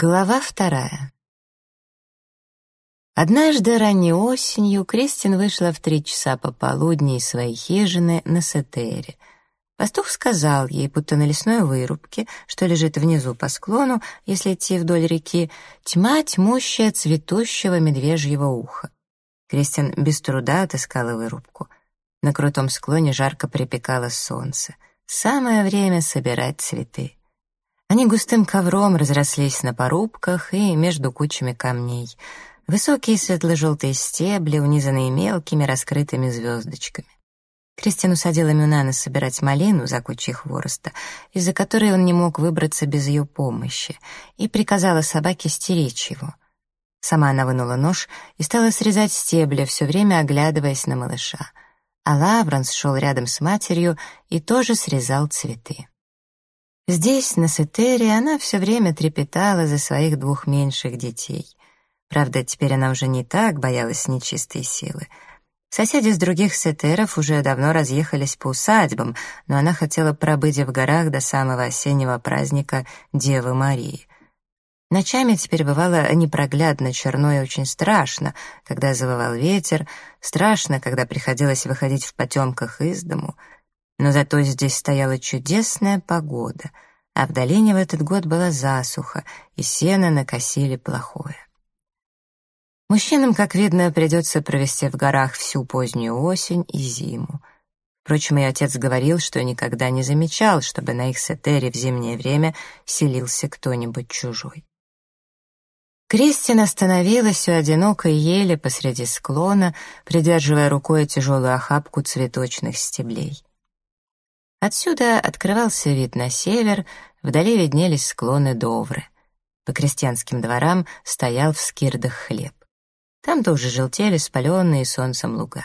Глава вторая. Однажды ранней осенью Кристин вышла в три часа пополудни из своей хижины на Сетере. Пастух сказал ей, будто на лесной вырубке, что лежит внизу по склону, если идти вдоль реки, тьма тьмущая цветущего медвежьего уха. Кристин без труда отыскала вырубку. На крутом склоне жарко припекало солнце. Самое время собирать цветы. Они густым ковром разрослись на порубках и между кучами камней. Высокие светло-желтые стебли, унизанные мелкими раскрытыми звездочками. Кристин усадила Мюнана собирать малину за кучей хвороста, из-за которой он не мог выбраться без ее помощи, и приказала собаке стеречь его. Сама она вынула нож и стала срезать стебли, все время оглядываясь на малыша. А Лавранс шел рядом с матерью и тоже срезал цветы. Здесь, на Сетере, она все время трепетала за своих двух меньших детей. Правда, теперь она уже не так боялась нечистой силы. Соседи с других сетеров уже давно разъехались по усадьбам, но она хотела пробыть в горах до самого осеннего праздника Девы Марии. Ночами теперь бывало непроглядно черно и очень страшно, когда завывал ветер, страшно, когда приходилось выходить в потемках из дому — но зато здесь стояла чудесная погода, а в долине в этот год была засуха, и сено накосили плохое. Мужчинам, как видно, придется провести в горах всю позднюю осень и зиму. Впрочем, ее отец говорил, что никогда не замечал, чтобы на их сетере в зимнее время селился кто-нибудь чужой. Кристин остановилась у одинокой ели посреди склона, придерживая рукой тяжелую охапку цветочных стеблей. Отсюда открывался вид на север, вдали виднелись склоны Довры. По крестьянским дворам стоял в скирдах хлеб. Там тоже желтели спаленные солнцем луга.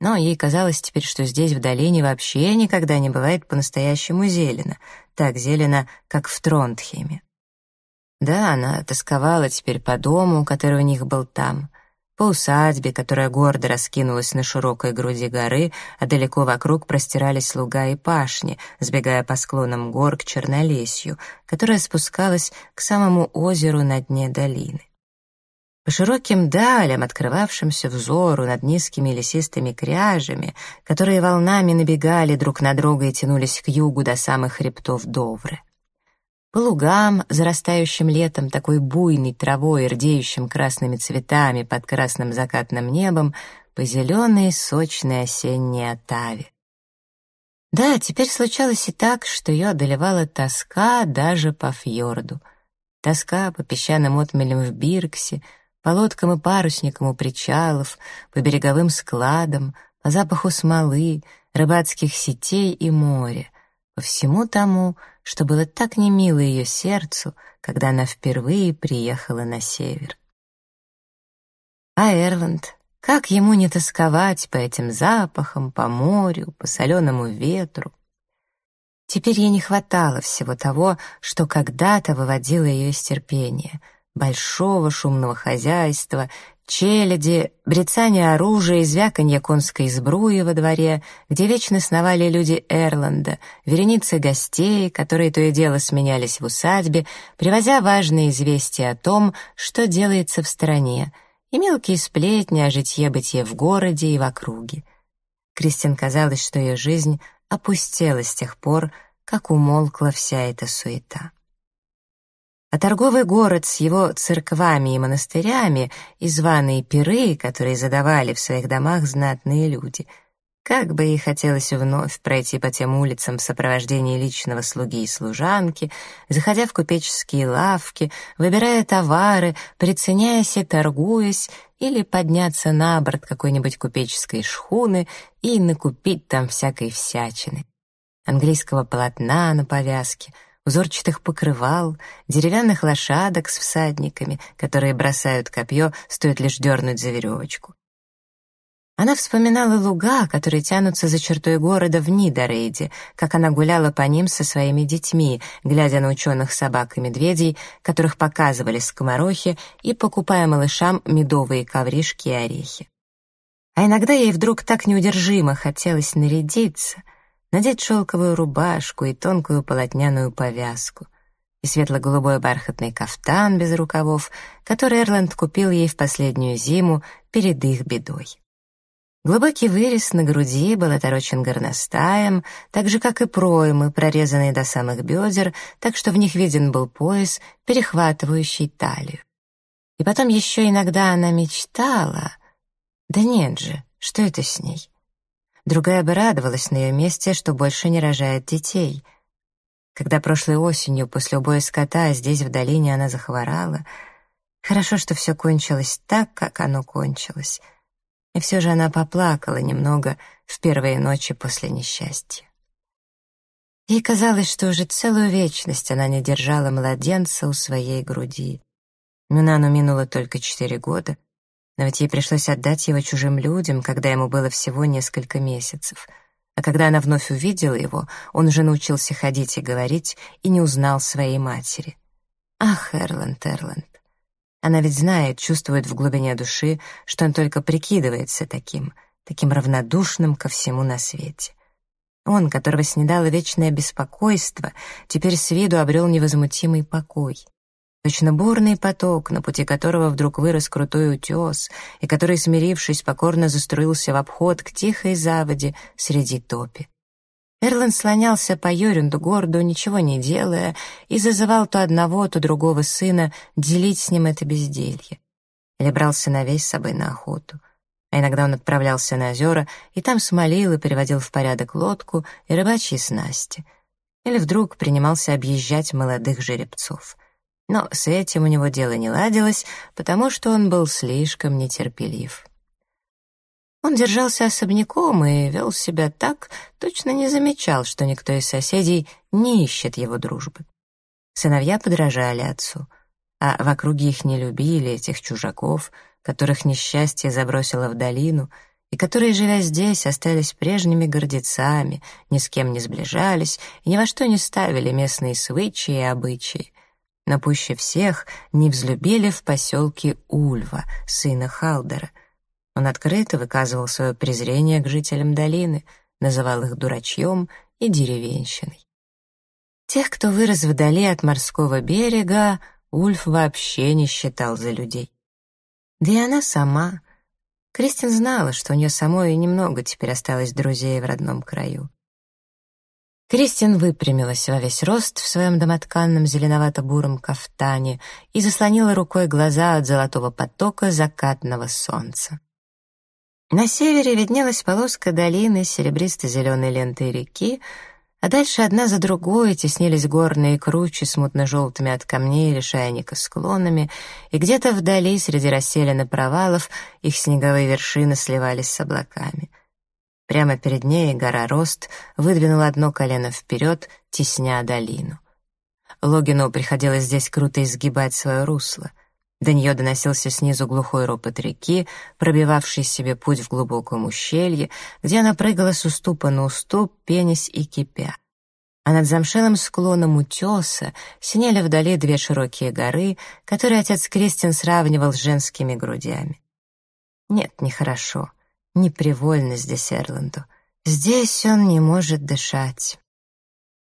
Но ей казалось теперь, что здесь в долине вообще никогда не бывает по-настоящему зелено, так зелено, как в Тронтхеме. Да, она тосковала теперь по дому, который у них был там, по усадьбе, которая гордо раскинулась на широкой груди горы, а далеко вокруг простирались луга и пашни, сбегая по склонам гор к Чернолесью, которая спускалась к самому озеру на дне долины. По широким далям, открывавшимся взору над низкими лесистыми кряжами, которые волнами набегали друг на друга и тянулись к югу до самых хребтов Довры. По лугам, зарастающим летом такой буйной травой и рдеющим красными цветами под красным закатным небом, по зеленой сочной осенней отаве. Да, теперь случалось и так, что ее одолевала тоска даже по фьорду. Тоска по песчаным отмелям в Бирксе, по лодкам и парусникам у причалов, по береговым складам, по запаху смолы, рыбацких сетей и моря, по всему тому, что было так немило ее сердцу, когда она впервые приехала на север. А Эрланд, как ему не тосковать по этим запахам, по морю, по соленому ветру? Теперь ей не хватало всего того, что когда-то выводило ее из терпения — большого шумного хозяйства челяди, брецание оружия и звяканье конской сбруи во дворе, где вечно сновали люди Эрланда, вереницы гостей, которые то и дело сменялись в усадьбе, привозя важные известия о том, что делается в стране, и мелкие сплетни о житье-бытие в городе и в округе. Кристин казалось, что ее жизнь опустела с тех пор, как умолкла вся эта суета а торговый город с его церквами и монастырями и званые пиры, которые задавали в своих домах знатные люди. Как бы ей хотелось вновь пройти по тем улицам в сопровождении личного слуги и служанки, заходя в купеческие лавки, выбирая товары, приценяясь и торгуясь, или подняться на борт какой-нибудь купеческой шхуны и накупить там всякой всячины. Английского полотна на повязке — узорчатых покрывал, деревянных лошадок с всадниками, которые бросают копье, стоит лишь дернуть за веревочку. Она вспоминала луга, которые тянутся за чертой города в Нидорейде, как она гуляла по ним со своими детьми, глядя на ученых собак и медведей, которых показывали скоморохи, и покупая малышам медовые ковришки и орехи. А иногда ей вдруг так неудержимо хотелось нарядиться — надеть шелковую рубашку и тонкую полотняную повязку. и светло-голубой бархатный кафтан без рукавов, который Эрланд купил ей в последнюю зиму перед их бедой. Глубокий вырез на груди был оторочен горностаем, так же, как и проймы, прорезанные до самых бедер, так что в них виден был пояс, перехватывающий талию. И потом еще иногда она мечтала... Да нет же, что это с ней? Другая бы радовалась на ее месте, что больше не рожает детей. Когда прошлой осенью после убоя скота здесь, в долине, она захворала, хорошо, что все кончилось так, как оно кончилось — и все же она поплакала немного в первые ночи после несчастья. Ей казалось, что уже целую вечность она не держала младенца у своей груди. Мюнану минуло только четыре года, но ведь ей пришлось отдать его чужим людям, когда ему было всего несколько месяцев. А когда она вновь увидела его, он уже научился ходить и говорить и не узнал своей матери. Ах, Эрланд, Эрланд, она ведь знает, чувствует в глубине души, что он только прикидывается таким, таким равнодушным ко всему на свете. Он, которого снедало вечное беспокойство, теперь с виду обрел невозмутимый покой. Точно бурный поток, на пути которого вдруг вырос крутой утес, и который, смирившись, покорно заструился в обход к тихой заводе среди топи. Эрлан слонялся по Йорюнду городу, ничего не делая, и зазывал то одного, то другого сына делить с ним это безделье. Или брал сыновей с собой на охоту. А иногда он отправлялся на озера и там смолил и переводил в порядок лодку и рыбачьи снасти. Или вдруг принимался объезжать молодых жеребцов. Но с этим у него дело не ладилось, потому что он был слишком нетерпелив. Он держался особняком и вел себя так, точно не замечал, что никто из соседей не ищет его дружбы. Сыновья подражали отцу, а в округе их не любили, этих чужаков, которых несчастье забросило в долину, и которые, живя здесь, остались прежними гордецами, ни с кем не сближались и ни во что не ставили местные свычи и обычаи. Но пуще всех не взлюбили в поселке Ульва, сына Халдера — он открыто выказывал свое презрение к жителям долины, называл их дурачьем и деревенщиной. Тех, кто вырос вдали от морского берега, Ульф вообще не считал за людей. Да и она сама. Кристин знала, что у нее самой немного теперь осталось друзей в родном краю. Кристин выпрямилась во весь рост в своем домотканном зеленовато-буром кафтане и заслонила рукой глаза от золотого потока закатного солнца. На севере виднелась полоска долины с серебристо-зеленой лентой реки, а дальше одна за другой теснились горные кручи с мутно-желтыми от камней лишайника склонами, и где-то вдали, среди расселенных провалов, их снеговые вершины сливались с облаками. Прямо перед ней гора Рост выдвинула одно колено вперед, тесня долину. Логину приходилось здесь круто изгибать свое русло — до нее доносился снизу глухой ропот реки, пробивавший себе путь в глубоком ущелье, где она прыгала с уступа на уступ, пенясь и кипя. А над замшелым склоном утеса синели вдали две широкие горы, которые отец Кристин сравнивал с женскими грудями. Нет, нехорошо, непривольно здесь Эрланду. Здесь он не может дышать.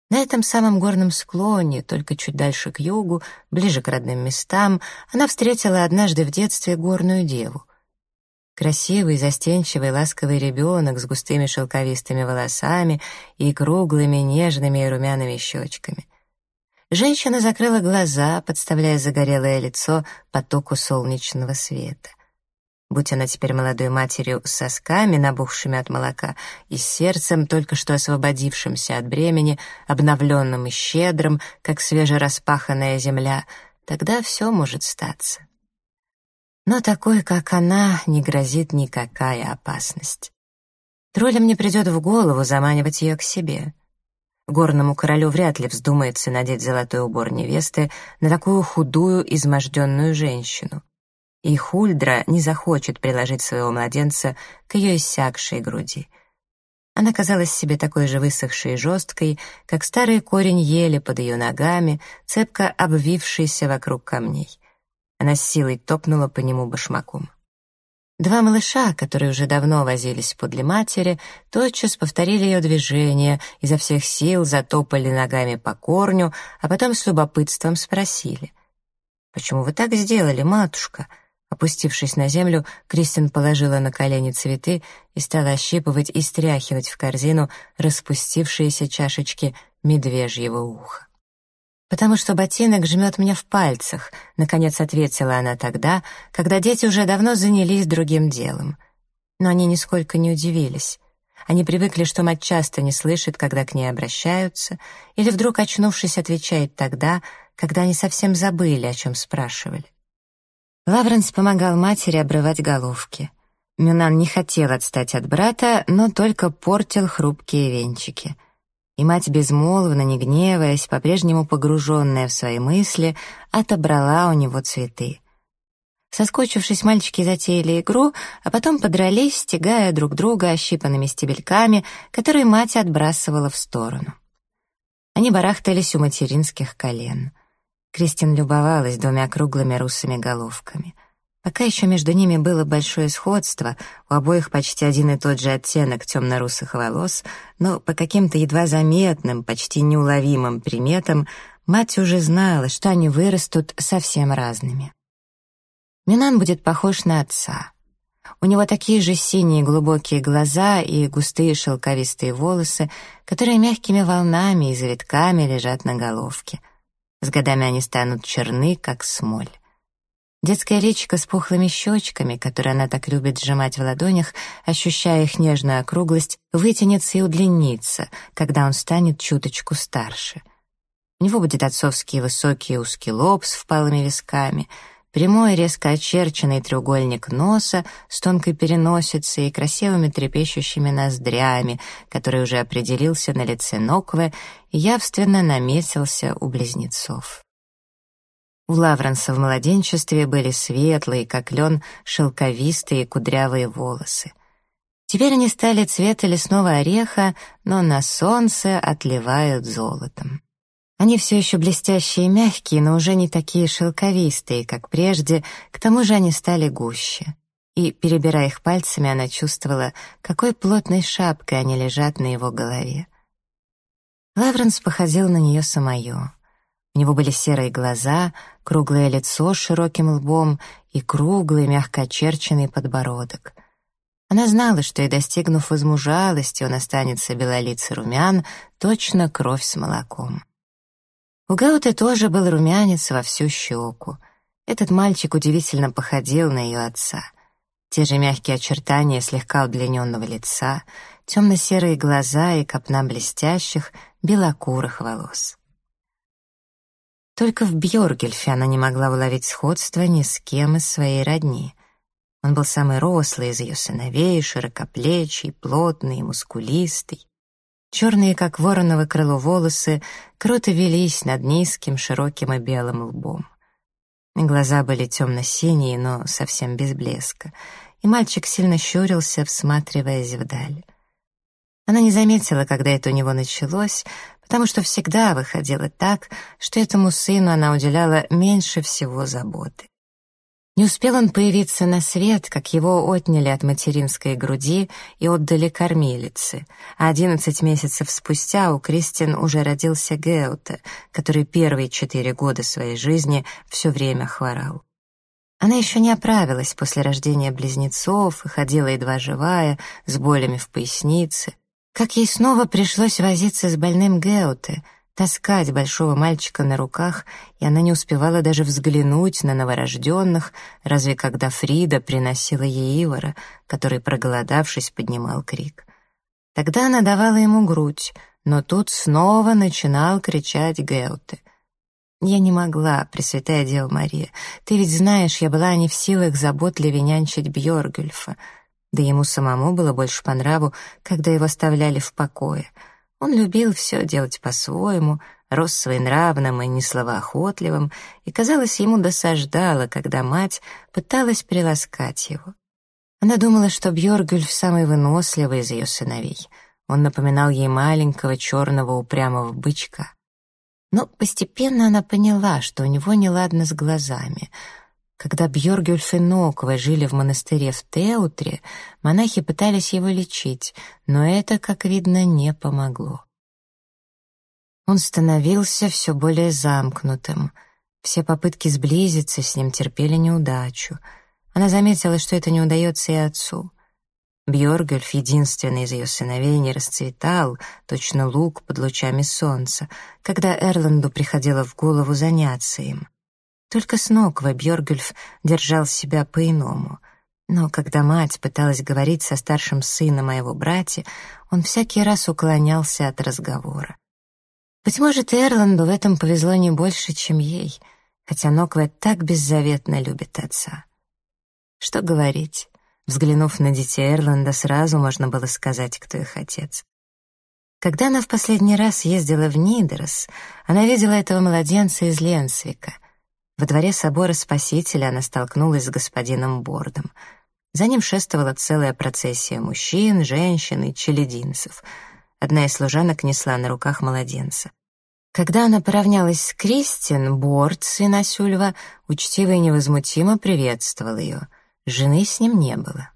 На этом самом горном склоне, только чуть дальше к югу, ближе к родным местам, она встретила однажды в детстве горную деву. Красивый, застенчивый, ласковый ребенок с густыми шелковистыми волосами и круглыми, нежными и румяными щечками. Женщина закрыла глаза, подставляя загорелое лицо потоку солнечного света. Будь она теперь молодой матерью с сосками, набухшими от молока, и сердцем, только что освободившимся от бремени, обновленным и щедрым, как свежераспаханная земля, тогда все может статься. Но такой, как она, не грозит никакая опасность. Троллям не придет в голову заманивать ее к себе. Горному королю вряд ли вздумается надеть золотой убор невесты на такую худую, изможденную женщину и Хульдра не захочет приложить своего младенца к ее иссякшей груди. Она казалась себе такой же высохшей и жесткой, как старый корень ели под ее ногами, цепко обвившийся вокруг камней. Она с силой топнула по нему башмаком. Два малыша, которые уже давно возились подле матери, тотчас повторили ее движение, изо всех сил затопали ногами по корню, а потом с любопытством спросили. «Почему вы так сделали, матушка?» Опустившись на землю, Кристин положила на колени цветы и стала ощипывать и стряхивать в корзину распустившиеся чашечки медвежьего уха. «Потому что ботинок жмет меня в пальцах», — наконец ответила она тогда, когда дети уже давно занялись другим делом. Но они нисколько не удивились. Они привыкли, что мать часто не слышит, когда к ней обращаются, или вдруг, очнувшись, отвечает тогда, когда они совсем забыли, о чем спрашивали. Лавренс помогал матери обрывать головки. Мюнан не хотел отстать от брата, но только портил хрупкие венчики. И мать, безмолвно, не гневаясь, по-прежнему погруженная в свои мысли, отобрала у него цветы. Соскочившись, мальчики затеяли игру, а потом подрались, стягая друг друга ощипанными стебельками, которые мать отбрасывала в сторону. Они барахтались у материнских колен. Кристин любовалась двумя круглыми русыми головками. Пока еще между ними было большое сходство, у обоих почти один и тот же оттенок темно-русых волос, но по каким-то едва заметным, почти неуловимым приметам мать уже знала, что они вырастут совсем разными. Минан будет похож на отца. У него такие же синие глубокие глаза и густые шелковистые волосы, которые мягкими волнами и завитками лежат на головке — с годами они станут черны, как смоль. Детская личико с пухлыми щечками, которые она так любит сжимать в ладонях, ощущая их нежную округлость, вытянется и удлинится, когда он станет чуточку старше. У него будет отцовский высокий узкий лоб с впалыми висками — Прямой, резко очерченный треугольник носа с тонкой переносицей и красивыми трепещущими ноздрями, который уже определился на лице Нокве и явственно наметился у близнецов. У Лавренса в младенчестве были светлые, как лен, шелковистые кудрявые волосы. Теперь они стали цвета лесного ореха, но на солнце отливают золотом. Они все еще блестящие и мягкие, но уже не такие шелковистые, как прежде, к тому же они стали гуще. И, перебирая их пальцами, она чувствовала, какой плотной шапкой они лежат на его голове. Лавренс походил на нее самое. У него были серые глаза, круглое лицо с широким лбом и круглый, мягко очерченный подбородок. Она знала, что и достигнув возмужалости, он останется белолицый румян, точно кровь с молоком. У Гауты тоже был румянец во всю щеку. Этот мальчик удивительно походил на ее отца. Те же мягкие очертания слегка удлиненного лица, темно-серые глаза и копна блестящих, белокурых волос. Только в Бьоргельфе она не могла уловить сходства ни с кем из своей родни. Он был самый рослый из ее сыновей, широкоплечий, плотный, мускулистый. Черные, как вороново крыло, волосы круто велись над низким, широким и белым лбом. Глаза были темно-синие, но совсем без блеска, и мальчик сильно щурился, всматриваясь вдаль. Она не заметила, когда это у него началось, потому что всегда выходило так, что этому сыну она уделяла меньше всего заботы. Не успел он появиться на свет, как его отняли от материнской груди и отдали кормилице, а одиннадцать месяцев спустя у Кристин уже родился Геуте, который первые четыре года своей жизни все время хворал. Она еще не оправилась после рождения близнецов и ходила едва живая, с болями в пояснице. Как ей снова пришлось возиться с больным Геуте — таскать большого мальчика на руках, и она не успевала даже взглянуть на новорожденных, разве когда Фрида приносила ей Ивара, который, проголодавшись, поднимал крик. Тогда она давала ему грудь, но тут снова начинал кричать Геуте. «Я не могла, Пресвятая Дева Мария. Ты ведь знаешь, я была не в силах заботливее нянчить Бьоргюльфа. Да ему самому было больше по нраву, когда его оставляли в покое». Он любил все делать по-своему, рос своенравным и несловоохотливым, и, казалось, ему досаждало, когда мать пыталась приласкать его. Она думала, что Бьоргюльф самый выносливый из ее сыновей. Он напоминал ей маленького черного упрямого бычка. Но постепенно она поняла, что у него неладно с глазами. Когда Бьоргюльф и Ноква жили в монастыре в Теутре, монахи пытались его лечить, но это, как видно, не помогло. Он становился все более замкнутым. Все попытки сблизиться с ним терпели неудачу. Она заметила, что это не удается и отцу. Бьоргюльф, единственный из ее сыновей, не расцветал, точно лук под лучами солнца, когда Эрланду приходило в голову заняться им. Только с ног Бьоргюльф держал себя по-иному. Но когда мать пыталась говорить со старшим сыном о его брате, он всякий раз уклонялся от разговора. Быть может, Эрланду в этом повезло не больше, чем ей, хотя Нокве так беззаветно любит отца. Что говорить, взглянув на детей Эрланда, сразу можно было сказать, кто их отец. Когда она в последний раз ездила в Нидерс, она видела этого младенца из Ленсвика — во дворе собора Спасителя она столкнулась с господином Бордом. За ним шествовала целая процессия мужчин, женщин и челединцев. Одна из служанок несла на руках младенца. Когда она поравнялась с Кристин, Борд, сын Асюльва, учтиво и невозмутимо приветствовал ее. Жены с ним не было.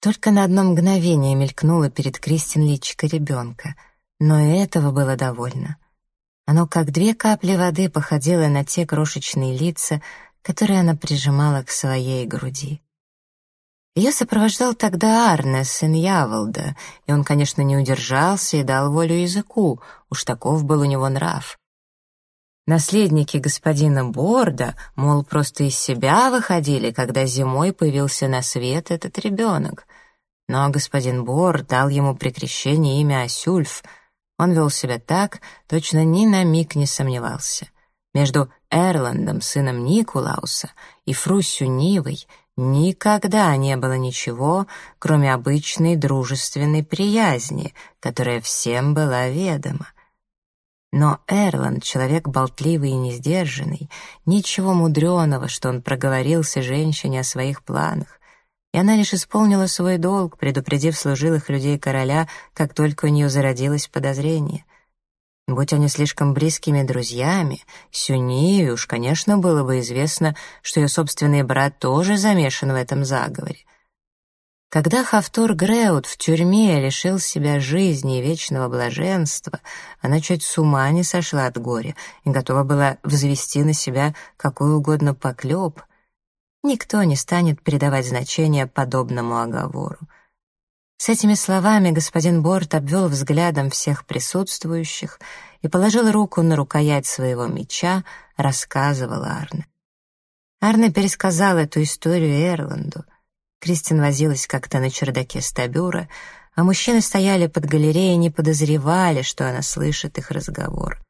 Только на одно мгновение мелькнуло перед Кристин личико ребенка, но и этого было довольно. Оно, как две капли воды, походило на те крошечные лица, которые она прижимала к своей груди. Ее сопровождал тогда Арне, сын Яволда, и он, конечно, не удержался и дал волю языку, уж таков был у него нрав. Наследники господина Борда, мол, просто из себя выходили, когда зимой появился на свет этот ребенок. Но господин Борд дал ему при крещении имя Асюльф — он вел себя так, точно ни на миг не сомневался. Между Эрландом, сыном Никулауса, и Фрусью Нивой никогда не было ничего, кроме обычной дружественной приязни, которая всем была ведома. Но Эрланд, человек болтливый и несдержанный, ничего мудреного, что он проговорился женщине о своих планах, и она лишь исполнила свой долг, предупредив служилых людей короля, как только у нее зародилось подозрение. Будь они слишком близкими друзьями, Сюнии уж, конечно, было бы известно, что ее собственный брат тоже замешан в этом заговоре. Когда Хафтур Греут в тюрьме лишил себя жизни и вечного блаженства, она чуть с ума не сошла от горя и готова была взвести на себя какой угодно поклеп — Никто не станет придавать значения подобному оговору. С этими словами господин Борт обвел взглядом всех присутствующих и положил руку на рукоять своего меча, рассказывал Арне. Арне пересказал эту историю Эрланду. Кристин возилась как-то на чердаке стабюра, а мужчины стояли под галереей и не подозревали, что она слышит их разговор.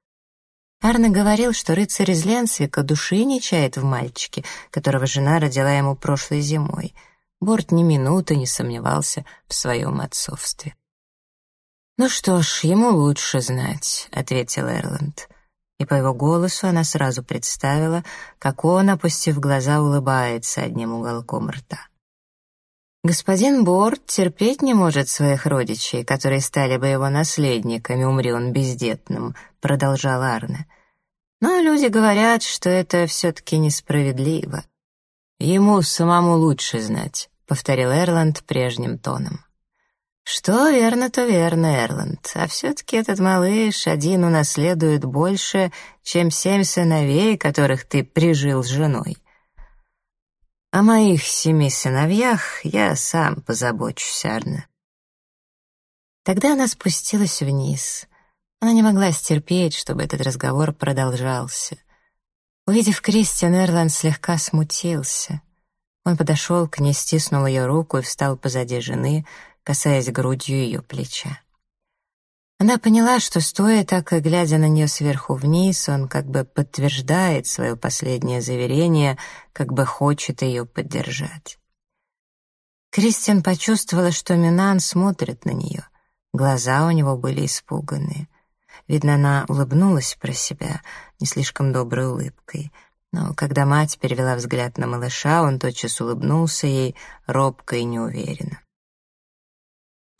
Арне говорил, что рыцарь из Ленсвика души не чает в мальчике, которого жена родила ему прошлой зимой. Борт ни минуты не сомневался в своем отцовстве. «Ну что ж, ему лучше знать», — ответил Эрланд. И по его голосу она сразу представила, как он, опустив глаза, улыбается одним уголком рта. Господин Борт терпеть не может своих родичей, которые стали бы его наследниками, умри он бездетным, продолжал Арне. Но люди говорят, что это все-таки несправедливо. Ему самому лучше знать, повторил Эрланд прежним тоном. Что верно, то верно, Эрланд. А все-таки этот малыш один унаследует больше, чем семь сыновей, которых ты прижил с женой. О моих семи сыновьях я сам позабочусь, Арне. Тогда она спустилась вниз. Она не могла стерпеть, чтобы этот разговор продолжался. Увидев Кристиан, Эрланд слегка смутился. Он подошел к ней, стиснул ее руку и встал позади жены, касаясь грудью ее плеча. Она поняла, что, стоя так и глядя на нее сверху вниз, он как бы подтверждает свое последнее заверение, как бы хочет ее поддержать. Кристиан почувствовала, что Минан смотрит на нее. Глаза у него были испуганные. Видно, она улыбнулась про себя, не слишком доброй улыбкой. Но когда мать перевела взгляд на малыша, он тотчас улыбнулся ей робко и неуверенно.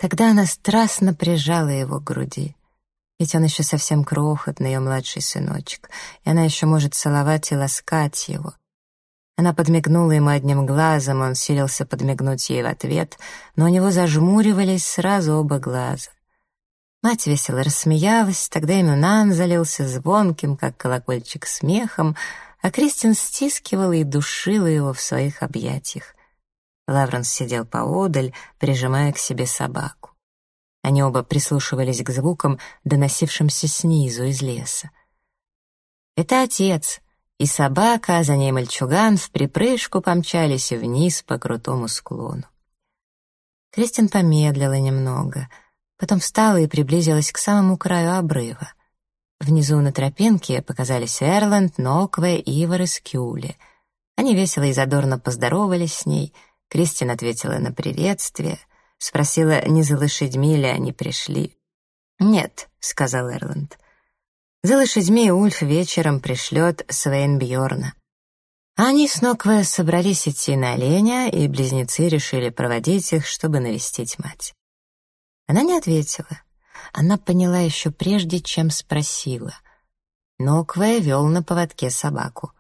Тогда она страстно прижала его к груди. Ведь он еще совсем крохотный, ее младший сыночек, и она еще может целовать и ласкать его. Она подмигнула ему одним глазом, он силился подмигнуть ей в ответ, но у него зажмуривались сразу оба глаза. Мать весело рассмеялась, тогда и Мюнан залился звонким, как колокольчик, смехом, а Кристин стискивала и душила его в своих объятиях. Лавренс сидел поодаль, прижимая к себе собаку. Они оба прислушивались к звукам, доносившимся снизу из леса. «Это отец», и собака, а за ней мальчуган в припрыжку помчались вниз по крутому склону. Кристин помедлила немного, потом встала и приблизилась к самому краю обрыва. Внизу на тропинке показались Эрланд, Нокве, Ивар и Скюли. Они весело и задорно поздоровались с ней. Кристин ответила на приветствие, спросила, не за лошадьми ли они пришли. «Нет», — сказал Эрланд. За лошадьми Ульф вечером пришлет Свейнбьорна. Они с Нокве собрались идти на оленя, и близнецы решили проводить их, чтобы навестить мать. Она не ответила. Она поняла еще прежде, чем спросила. Нокве вел на поводке собаку.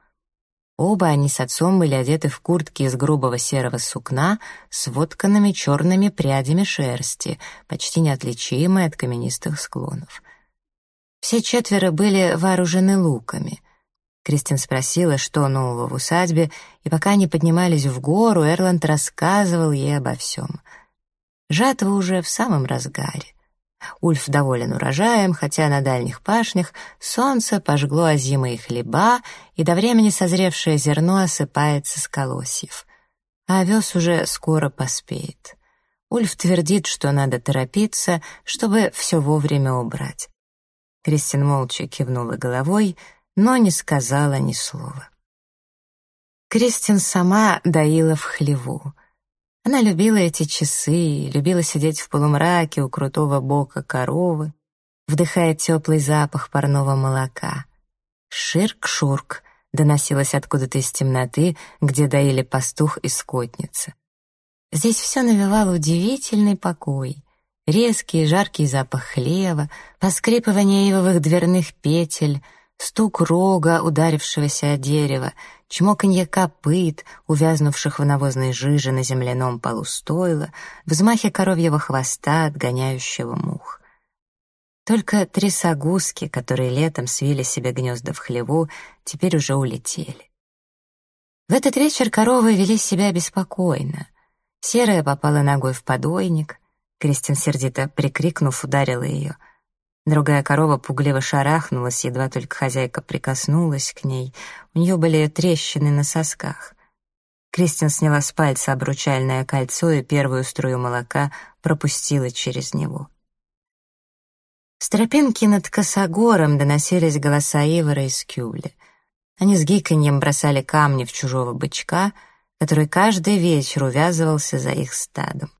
Оба они с отцом были одеты в куртки из грубого серого сукна с вотканными черными прядями шерсти, почти неотличимые от каменистых склонов. Все четверо были вооружены луками. Кристин спросила, что нового в усадьбе, и пока они поднимались в гору, Эрланд рассказывал ей обо всем. Жатва уже в самом разгаре. Ульф доволен урожаем, хотя на дальних пашнях солнце пожгло озимые хлеба, и до времени созревшее зерно осыпается с колосьев. А овес уже скоро поспеет. Ульф твердит, что надо торопиться, чтобы все вовремя убрать. Кристин молча кивнула головой, но не сказала ни слова. Кристин сама доила в хлеву. Она любила эти часы, любила сидеть в полумраке у крутого бока коровы, вдыхая теплый запах парного молока. «Ширк-шурк» доносилось откуда-то из темноты, где доили пастух и скотница. Здесь все навевало удивительный покой. Резкий жаркий запах хлева, поскрипывание ивовых дверных петель, стук рога, ударившегося о дерево, чмоканье копыт, увязнувших в навозной жиже на земляном полу стойла, взмахи коровьего хвоста, отгоняющего мух. Только три сагуски, которые летом свили себе гнезда в хлеву, теперь уже улетели. В этот вечер коровы вели себя беспокойно. Серая попала ногой в подойник, Кристин, сердито прикрикнув, ударила ее. Другая корова пугливо шарахнулась, едва только хозяйка прикоснулась к ней. У нее были трещины на сосках. Кристин сняла с пальца обручальное кольцо и первую струю молока пропустила через него. С тропинки над косогором доносились голоса Ивара и Скюли. Они с гиканьем бросали камни в чужого бычка, который каждый вечер увязывался за их стадом.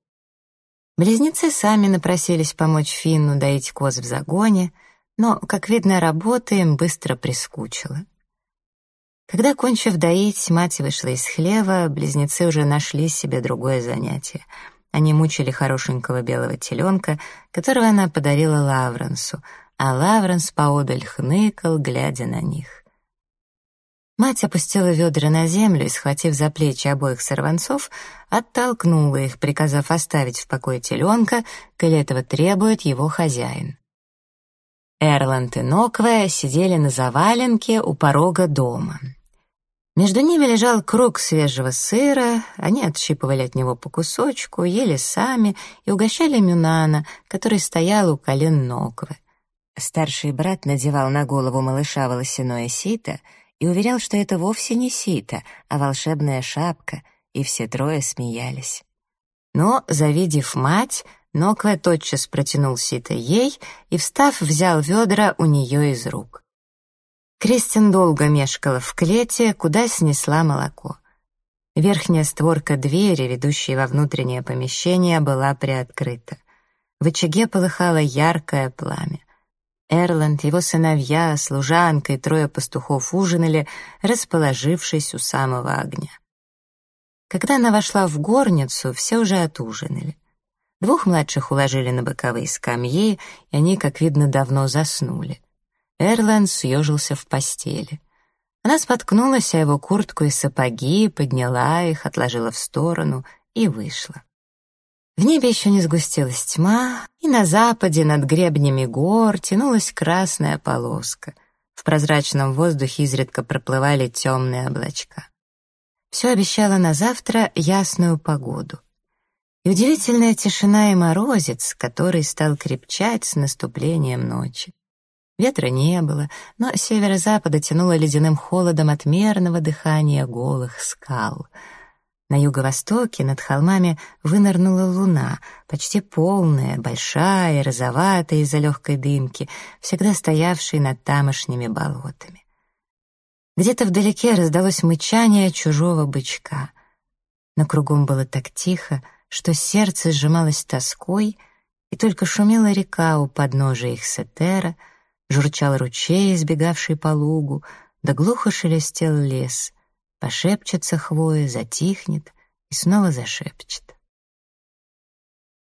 Близнецы сами напросились помочь Финну доить коз в загоне, но, как видно, работа им быстро прискучила. Когда, кончив доить, мать вышла из хлева, близнецы уже нашли себе другое занятие. Они мучили хорошенького белого теленка, которого она подарила Лавренсу, а Лавренс поодаль хныкал, глядя на них. Мать опустила ведра на землю и, схватив за плечи обоих сорванцов, оттолкнула их, приказав оставить в покое теленка, коли этого требует его хозяин. Эрланд и Нокве сидели на заваленке у порога дома. Между ними лежал круг свежего сыра, они отщипывали от него по кусочку, ели сами и угощали Мюнана, который стоял у колен Нокве. Старший брат надевал на голову малыша волосяное сито — и уверял, что это вовсе не сито, а волшебная шапка, и все трое смеялись. Но, завидев мать, Нокве тотчас протянул сито ей и, встав, взял ведра у нее из рук. Кристин долго мешкала в клете, куда снесла молоко. Верхняя створка двери, ведущей во внутреннее помещение, была приоткрыта. В очаге полыхало яркое пламя. Эрланд, его сыновья, служанка и трое пастухов ужинали, расположившись у самого огня. Когда она вошла в горницу, все уже отужинали. Двух младших уложили на боковые скамьи, и они, как видно, давно заснули. Эрланд съежился в постели. Она споткнулась о его куртку и сапоги, подняла их, отложила в сторону и вышла. В небе еще не сгустилась тьма, и на западе над гребнями гор тянулась красная полоска. В прозрачном воздухе изредка проплывали темные облачка. Все обещало на завтра ясную погоду. И удивительная тишина и морозец, который стал крепчать с наступлением ночи. Ветра не было, но северо-запада тянуло ледяным холодом от мерного дыхания голых скал. На юго-востоке над холмами вынырнула луна, почти полная, большая, розоватая из-за легкой дымки, всегда стоявшей над тамошними болотами. Где-то вдалеке раздалось мычание чужого бычка. Но кругом было так тихо, что сердце сжималось тоской, и только шумела река у подножия их сетера — Журчал ручей, избегавший по лугу, да глухо шелестел лес. Пошепчется хвоя, затихнет и снова зашепчет.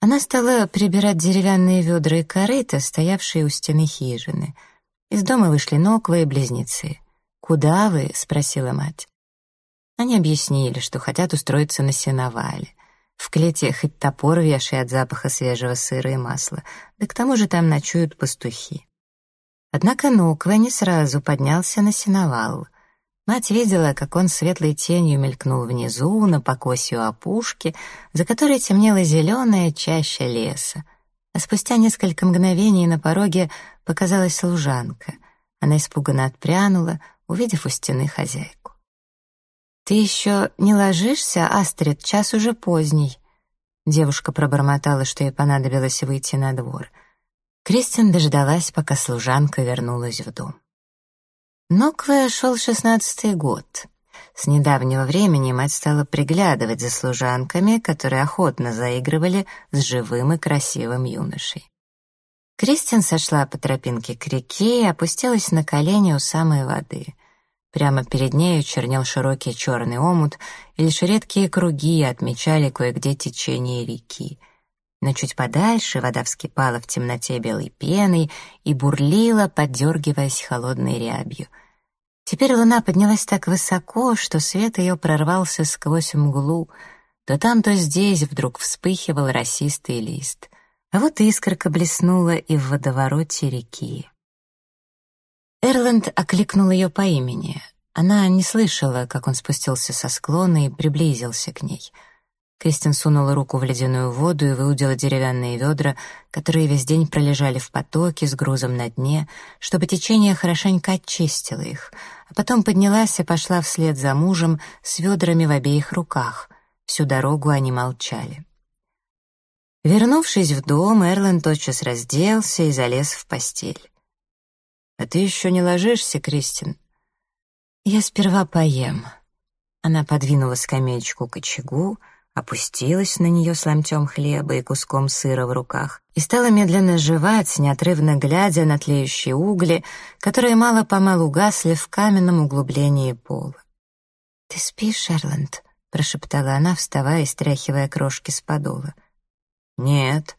Она стала прибирать деревянные ведра и корыта, стоявшие у стены хижины. Из дома вышли Ноква и близнецы. «Куда вы?» — спросила мать. Они объяснили, что хотят устроиться на сеновале. В клете хоть топор вешай от запаха свежего сыра и масла, да к тому же там ночуют пастухи. Однако Нуква не сразу поднялся на сеновал. Мать видела, как он светлой тенью мелькнул внизу, на покосью опушки, за которой темнела зеленая чаща леса. А спустя несколько мгновений на пороге показалась служанка. Она испуганно отпрянула, увидев у стены хозяйку. «Ты еще не ложишься, Астрид? Час уже поздний». Девушка пробормотала, что ей понадобилось выйти на двор — Кристин дождалась, пока служанка вернулась в дом. Нокве шел шестнадцатый год. С недавнего времени мать стала приглядывать за служанками, которые охотно заигрывали с живым и красивым юношей. Кристин сошла по тропинке к реке и опустилась на колени у самой воды. Прямо перед нею чернел широкий черный омут, и лишь редкие круги отмечали кое-где течение реки — но чуть подальше вода вскипала в темноте белой пеной и бурлила, подергиваясь холодной рябью. Теперь луна поднялась так высоко, что свет ее прорвался сквозь мглу, то там, то здесь вдруг вспыхивал росистый лист. А вот искорка блеснула и в водовороте реки. Эрланд окликнул ее по имени. Она не слышала, как он спустился со склона и приблизился к ней — Кристин сунула руку в ледяную воду и выудила деревянные ведра, которые весь день пролежали в потоке с грузом на дне, чтобы течение хорошенько очистило их, а потом поднялась и пошла вслед за мужем с ведрами в обеих руках. Всю дорогу они молчали. Вернувшись в дом, Эрлен тотчас разделся и залез в постель. «А ты еще не ложишься, Кристин?» «Я сперва поем». Она подвинула скамеечку к очагу, опустилась на нее с ломтем хлеба и куском сыра в руках и стала медленно жевать, неотрывно глядя на тлеющие угли, которые мало-помалу гасли в каменном углублении пола. «Ты спишь, Шерланд?» — прошептала она, вставая и стряхивая крошки с подола. «Нет».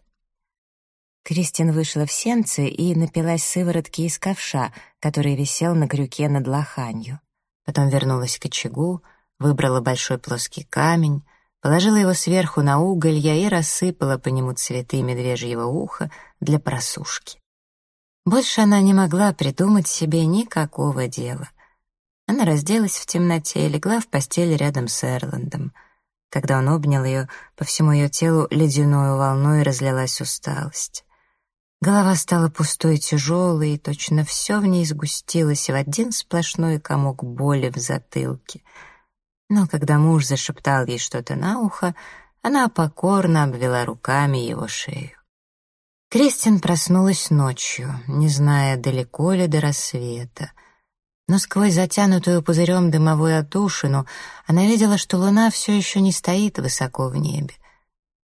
Кристин вышла в сенцы и напилась сыворотки из ковша, который висел на крюке над лоханью. Потом вернулась к очагу, выбрала большой плоский камень, положила его сверху на уголья и рассыпала по нему цветы медвежьего уха для просушки. Больше она не могла придумать себе никакого дела. Она разделась в темноте и легла в постель рядом с Эрландом. Когда он обнял ее, по всему ее телу ледяной волной разлилась усталость. Голова стала пустой и тяжелой, и точно все в ней сгустилось в один сплошной комок боли в затылке — но когда муж зашептал ей что-то на ухо, она покорно обвела руками его шею. Кристин проснулась ночью, не зная, далеко ли до рассвета. Но сквозь затянутую пузырем дымовую отдушину она видела, что луна все еще не стоит высоко в небе.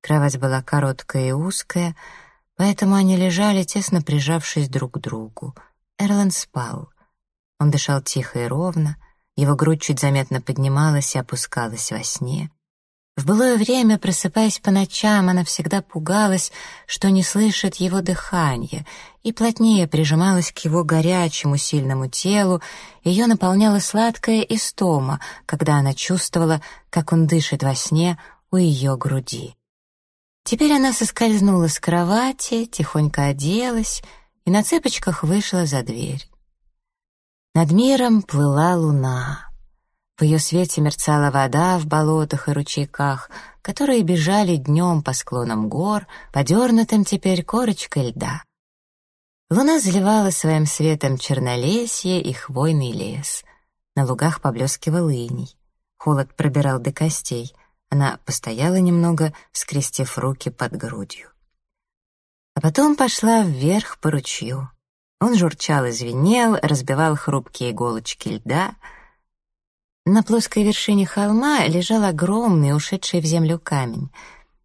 Кровать была короткая и узкая, поэтому они лежали, тесно прижавшись друг к другу. Эрланд спал. Он дышал тихо и ровно — его грудь чуть заметно поднималась и опускалась во сне. В былое время, просыпаясь по ночам, она всегда пугалась, что не слышит его дыхания, и плотнее прижималась к его горячему, сильному телу, ее наполняла сладкая истома, когда она чувствовала, как он дышит во сне у ее груди. Теперь она соскользнула с кровати, тихонько оделась и на цыпочках вышла за дверь. Над миром плыла луна. В ее свете мерцала вода в болотах и ручейках, которые бежали днем по склонам гор, подернутым теперь корочкой льда. Луна заливала своим светом чернолесье и хвойный лес. На лугах поблескивал иней. Холод пробирал до костей. Она постояла немного, скрестив руки под грудью. А потом пошла вверх по ручью. Он журчал и звенел, разбивал хрупкие иголочки льда — на плоской вершине холма лежал огромный, ушедший в землю камень.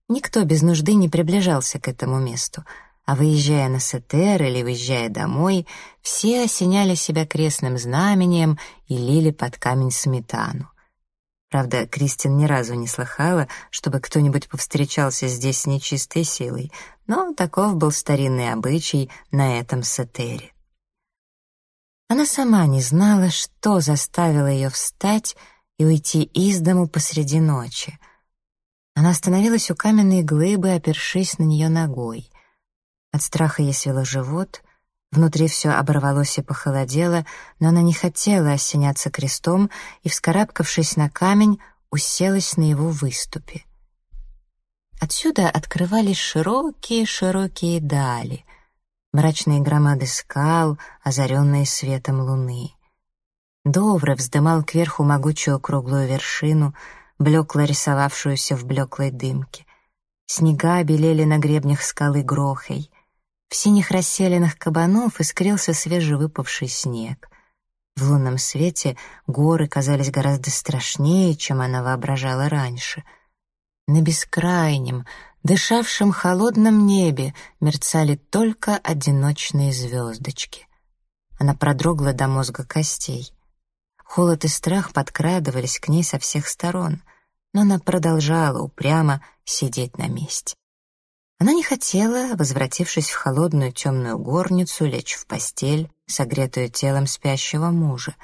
Никто без нужды не приближался к этому месту, а выезжая на Сетер или выезжая домой, все осеняли себя крестным знамением и лили под камень сметану. Правда, Кристин ни разу не слыхала, чтобы кто-нибудь повстречался здесь с нечистой силой, но таков был старинный обычай на этом Сетере. Она сама не знала, что заставило ее встать и уйти из дому посреди ночи. Она остановилась у каменной глыбы, опершись на нее ногой. От страха ей свело живот, внутри все оборвалось и похолодело, но она не хотела осеняться крестом и, вскарабкавшись на камень, уселась на его выступе. Отсюда открывались широкие-широкие дали — мрачные громады скал, озаренные светом луны. Довре вздымал кверху могучую круглую вершину, блекло рисовавшуюся в блеклой дымке. Снега белели на гребнях скалы грохой. В синих расселенных кабанов искрился свежевыпавший снег. В лунном свете горы казались гораздо страшнее, чем она воображала раньше. На бескрайнем, дышавшем холодном небе мерцали только одиночные звездочки. Она продрогла до мозга костей. Холод и страх подкрадывались к ней со всех сторон, но она продолжала упрямо сидеть на месте. Она не хотела, возвратившись в холодную темную горницу, лечь в постель, согретую телом спящего мужа.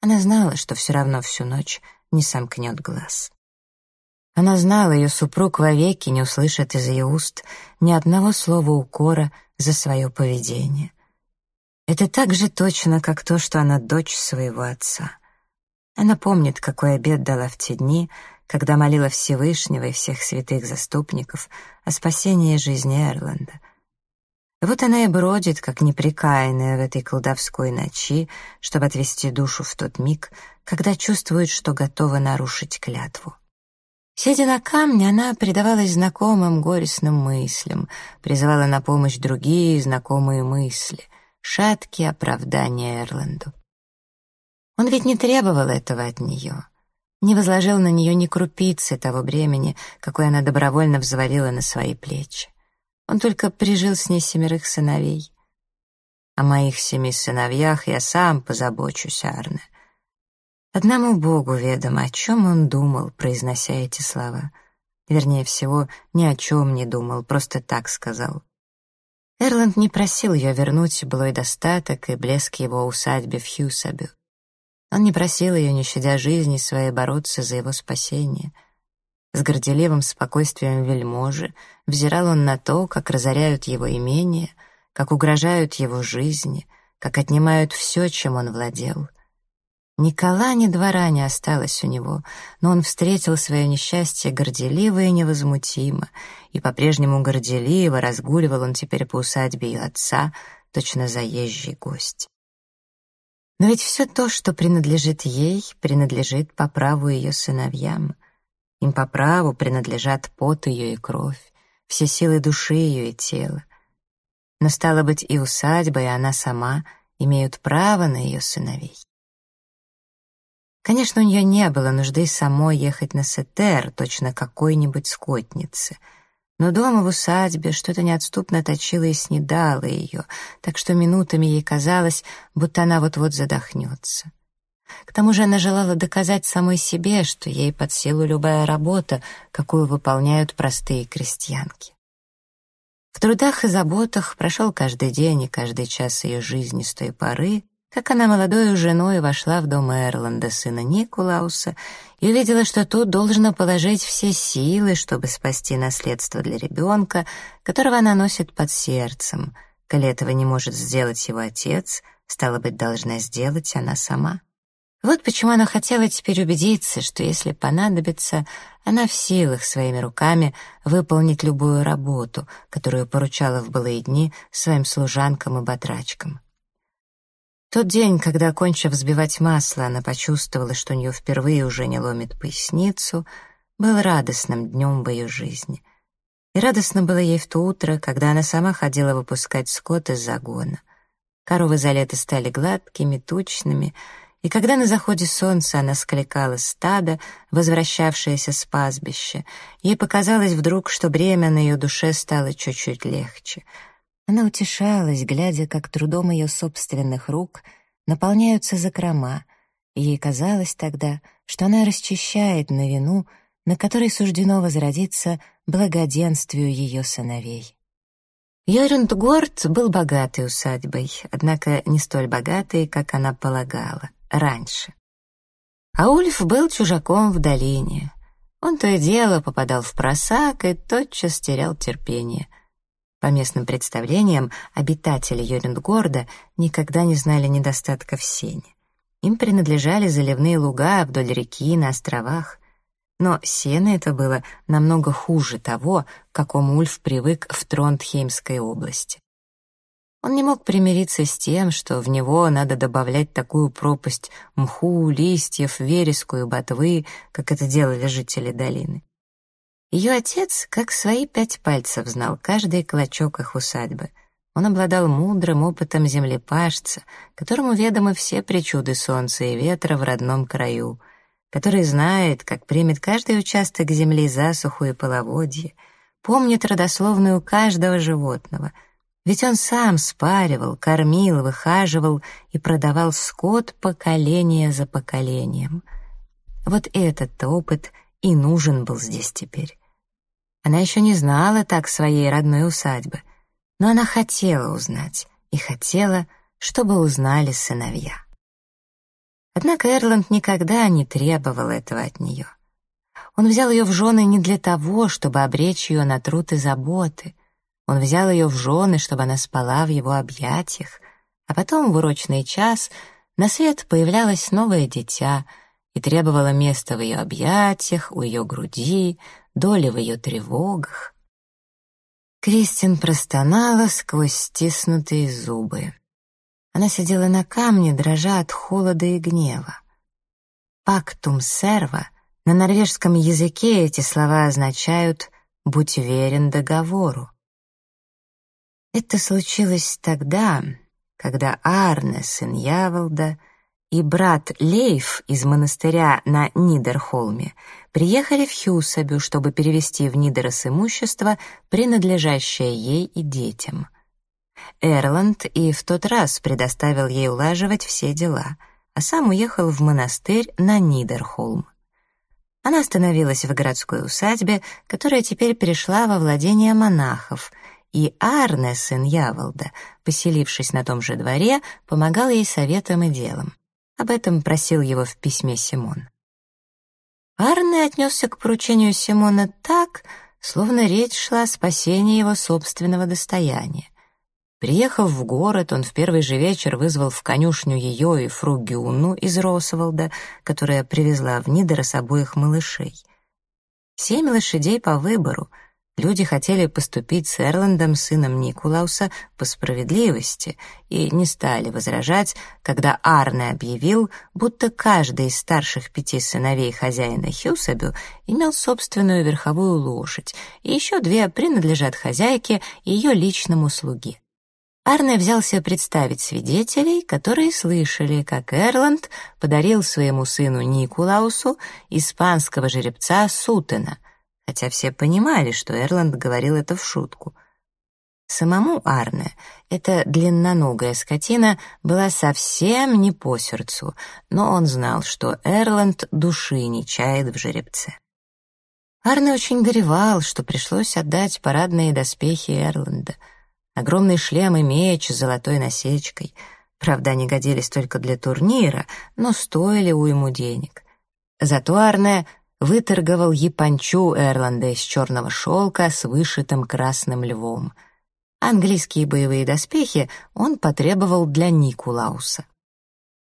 Она знала, что все равно всю ночь не сомкнет глаз. Она знала, ее супруг вовеки не услышит из ее уст ни одного слова укора за свое поведение. Это так же точно, как то, что она дочь своего отца. Она помнит, какой обед дала в те дни, когда молила Всевышнего и всех святых заступников о спасении жизни Эрланда. Вот она и бродит, как неприкаянная в этой колдовской ночи, чтобы отвести душу в тот миг, когда чувствует, что готова нарушить клятву. Сидя на камне, она предавалась знакомым горестным мыслям, призывала на помощь другие знакомые мысли, шаткие оправдания Эрланду. Он ведь не требовал этого от нее, не возложил на нее ни крупицы того бремени, какое она добровольно взвалила на свои плечи. Он только прижил с ней семерых сыновей. О моих семи сыновьях я сам позабочусь, Арне. Одному Богу ведомо, о чем он думал, произнося эти слова. Вернее всего, ни о чем не думал, просто так сказал. Эрланд не просил ее вернуть былой достаток и блеск его усадьбе в Хьюсабю. Он не просил ее, не щадя жизни своей, бороться за его спасение. С горделивым спокойствием вельможи взирал он на то, как разоряют его имение, как угрожают его жизни, как отнимают все, чем он владел — ни кола, ни двора не осталось у него, но он встретил свое несчастье горделиво и невозмутимо, и по-прежнему горделиво разгуливал он теперь по усадьбе ее отца, точно заезжий гость. Но ведь все то, что принадлежит ей, принадлежит по праву ее сыновьям. Им по праву принадлежат пот ее и кровь, все силы души ее и тела. Но, стало быть, и усадьба, и она сама имеют право на ее сыновей. Конечно, у нее не было нужды самой ехать на Сетер, точно какой-нибудь скотнице. Но дома в усадьбе что-то неотступно точило и снедало ее, так что минутами ей казалось, будто она вот-вот задохнется. К тому же она желала доказать самой себе, что ей под силу любая работа, какую выполняют простые крестьянки. В трудах и заботах прошел каждый день и каждый час ее жизни с той поры, как она молодой женой вошла в дом Эрланда, сына Никулауса, и увидела, что тут должно положить все силы, чтобы спасти наследство для ребенка, которого она носит под сердцем. Коли этого не может сделать его отец, стало быть, должна сделать она сама. Вот почему она хотела теперь убедиться, что если понадобится, она в силах своими руками выполнить любую работу, которую поручала в былые дни своим служанкам и батрачкам. Тот день, когда, окончив взбивать масло, она почувствовала, что у нее впервые уже не ломит поясницу, был радостным днем в ее жизни. И радостно было ей в то утро, когда она сама ходила выпускать скот из загона. Коровы за лето стали гладкими, тучными — и когда на заходе солнца она скликала стадо, возвращавшееся с пастбища, ей показалось вдруг, что бремя на ее душе стало чуть-чуть легче. Она утешалась, глядя, как трудом ее собственных рук наполняются закрома, и ей казалось тогда, что она расчищает на вину, на которой суждено возродиться благоденствию ее сыновей. Йорюндгорд был богатой усадьбой, однако не столь богатой, как она полагала раньше. А Ульф был чужаком в долине. Он то и дело попадал в просак и тотчас терял терпение. По местным представлениям, обитатели Йорюндгорда никогда не знали недостатка в сене. Им принадлежали заливные луга вдоль реки на островах. Но сено это было намного хуже того, к какому Ульф привык в Тронтхеймской области. Он не мог примириться с тем, что в него надо добавлять такую пропасть мху, листьев, вереску и ботвы, как это делали жители долины. Ее отец, как свои пять пальцев, знал каждый клочок их усадьбы. Он обладал мудрым опытом землепашца, которому ведомы все причуды солнца и ветра в родном краю, который знает, как примет каждый участок земли засуху и половодье, помнит родословную каждого животного — ведь он сам спаривал, кормил, выхаживал и продавал скот поколение за поколением. Вот этот опыт и нужен был здесь теперь. Она еще не знала так своей родной усадьбы, но она хотела узнать и хотела, чтобы узнали сыновья. Однако Эрланд никогда не требовал этого от нее. Он взял ее в жены не для того, чтобы обречь ее на труд и заботы — он взял ее в жены, чтобы она спала в его объятиях, а потом в урочный час на свет появлялось новое дитя и требовало места в ее объятиях, у ее груди, доли в ее тревогах. Кристин простонала сквозь стиснутые зубы. Она сидела на камне, дрожа от холода и гнева. «Пактум серва» на норвежском языке эти слова означают «будь верен договору». Это случилось тогда, когда Арне, сын Яволда, и брат Лейф из монастыря на Нидерхолме приехали в Хьюсабю, чтобы перевести в Нидерос имущество, принадлежащее ей и детям. Эрланд и в тот раз предоставил ей улаживать все дела, а сам уехал в монастырь на Нидерхолм. Она остановилась в городской усадьбе, которая теперь перешла во владение монахов — и Арне, сын Яволда, поселившись на том же дворе, помогал ей советом и делом. Об этом просил его в письме Симон. Арне отнесся к поручению Симона так, словно речь шла о спасении его собственного достояния. Приехав в город, он в первый же вечер вызвал в конюшню ее и фру Гюну из Росволда, которая привезла в Нидерос обоих малышей. Семь лошадей по выбору — Люди хотели поступить с Эрландом, сыном Никулауса, по справедливости и не стали возражать, когда Арне объявил, будто каждый из старших пяти сыновей хозяина Хьюсабю имел собственную верховую лошадь, и еще две принадлежат хозяйке и ее личному слуге. Арне взялся представить свидетелей, которые слышали, как Эрланд подарил своему сыну Никулаусу испанского жеребца Сутена — хотя все понимали, что Эрланд говорил это в шутку. Самому Арне эта длинноногая скотина была совсем не по сердцу, но он знал, что Эрланд души не чает в жеребце. Арне очень горевал, что пришлось отдать парадные доспехи Эрланда. Огромный шлем и меч с золотой насечкой. Правда, они годились только для турнира, но стоили уйму денег. Зато Арне выторговал япончу Эрланда из черного шелка с вышитым красным львом. Английские боевые доспехи он потребовал для Никулауса.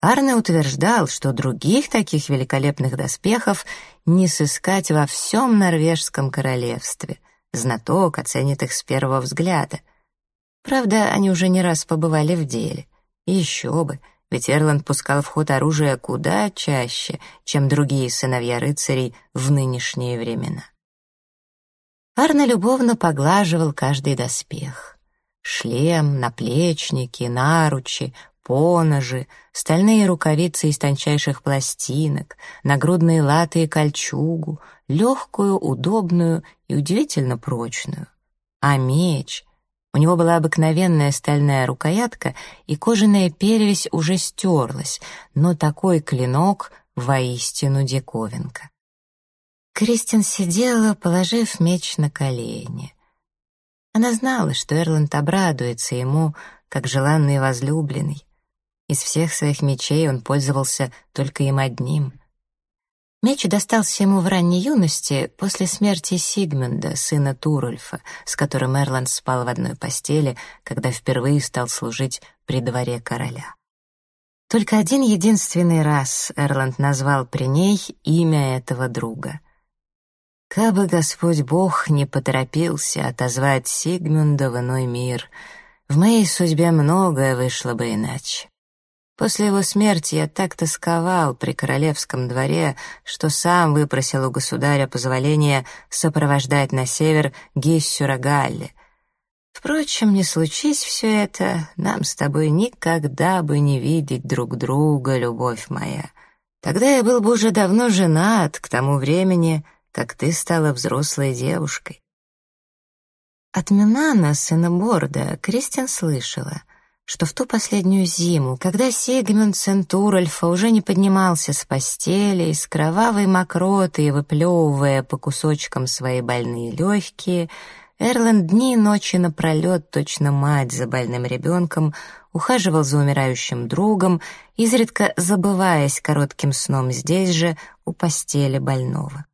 Арне утверждал, что других таких великолепных доспехов не сыскать во всем норвежском королевстве. Знаток оценит их с первого взгляда. Правда, они уже не раз побывали в деле. Еще бы, ведь Эрланд пускал в ход оружие куда чаще, чем другие сыновья рыцарей в нынешние времена. Арне любовно поглаживал каждый доспех. Шлем, наплечники, наручи, поножи, стальные рукавицы из тончайших пластинок, нагрудные латы и кольчугу, легкую, удобную и удивительно прочную. А меч... У него была обыкновенная стальная рукоятка, и кожаная перевесь уже стерлась, но такой клинок воистину диковинка. Кристин сидела, положив меч на колени. Она знала, что Эрланд обрадуется ему, как желанный возлюбленный. Из всех своих мечей он пользовался только им одним. Меч достался ему в ранней юности после смерти Сигмунда, сына Турульфа, с которым Эрланд спал в одной постели, когда впервые стал служить при дворе короля. Только один единственный раз Эрланд назвал при ней имя этого друга. Кабы Господь Бог не поторопился отозвать Сигмунда в иной мир, в моей судьбе многое вышло бы иначе. После его смерти я так тосковал при королевском дворе, что сам выпросил у государя позволение сопровождать на север Гиссюра Галли. Впрочем, не случись все это, нам с тобой никогда бы не видеть друг друга, любовь моя. Тогда я был бы уже давно женат к тому времени, как ты стала взрослой девушкой. От Минана, сына Борда, Кристин слышала — что в ту последнюю зиму, когда Сигмунд Центуральфа уже не поднимался с постели, из кровавой мокроты и выплевывая по кусочкам свои больные легкие, Эрланд дни и ночи напролет, точно мать за больным ребенком, ухаживал за умирающим другом, изредка забываясь коротким сном здесь же, у постели больного.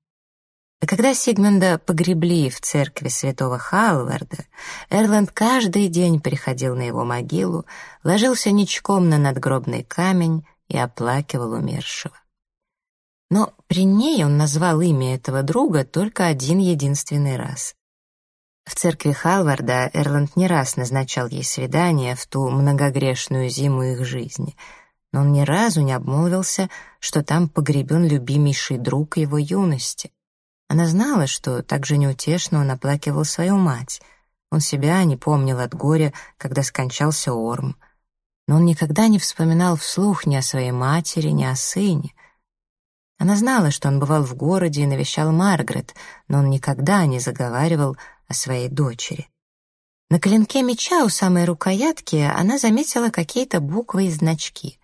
А когда Сигмунда погребли в церкви святого Халварда, Эрланд каждый день приходил на его могилу, ложился ничком на надгробный камень и оплакивал умершего. Но при ней он назвал имя этого друга только один единственный раз. В церкви Халварда Эрланд не раз назначал ей свидание в ту многогрешную зиму их жизни, но он ни разу не обмолвился, что там погребен любимейший друг его юности. Она знала, что так же неутешно он оплакивал свою мать. Он себя не помнил от горя, когда скончался Орм. Но он никогда не вспоминал вслух ни о своей матери, ни о сыне. Она знала, что он бывал в городе и навещал Маргарет, но он никогда не заговаривал о своей дочери. На клинке меча у самой рукоятки она заметила какие-то буквы и значки.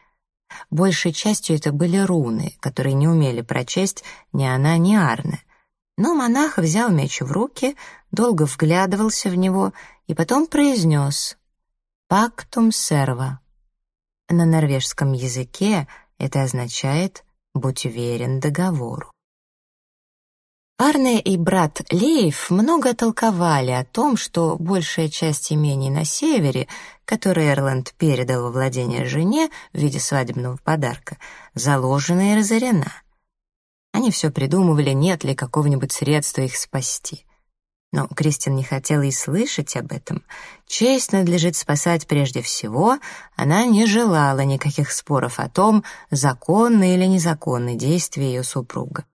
Большей частью это были руны, которые не умели прочесть ни она, ни Арне — но монах взял меч в руки, долго вглядывался в него и потом произнес «Пактум серва». На норвежском языке это означает «будь верен договору». Арне и брат Лейф много толковали о том, что большая часть имений на севере, которые Эрланд передал во владение жене в виде свадебного подарка, заложена и разорена — они все придумывали, нет ли какого-нибудь средства их спасти. Но Кристин не хотела и слышать об этом. Честь надлежит спасать прежде всего. Она не желала никаких споров о том, законны или незаконны действия ее супруга.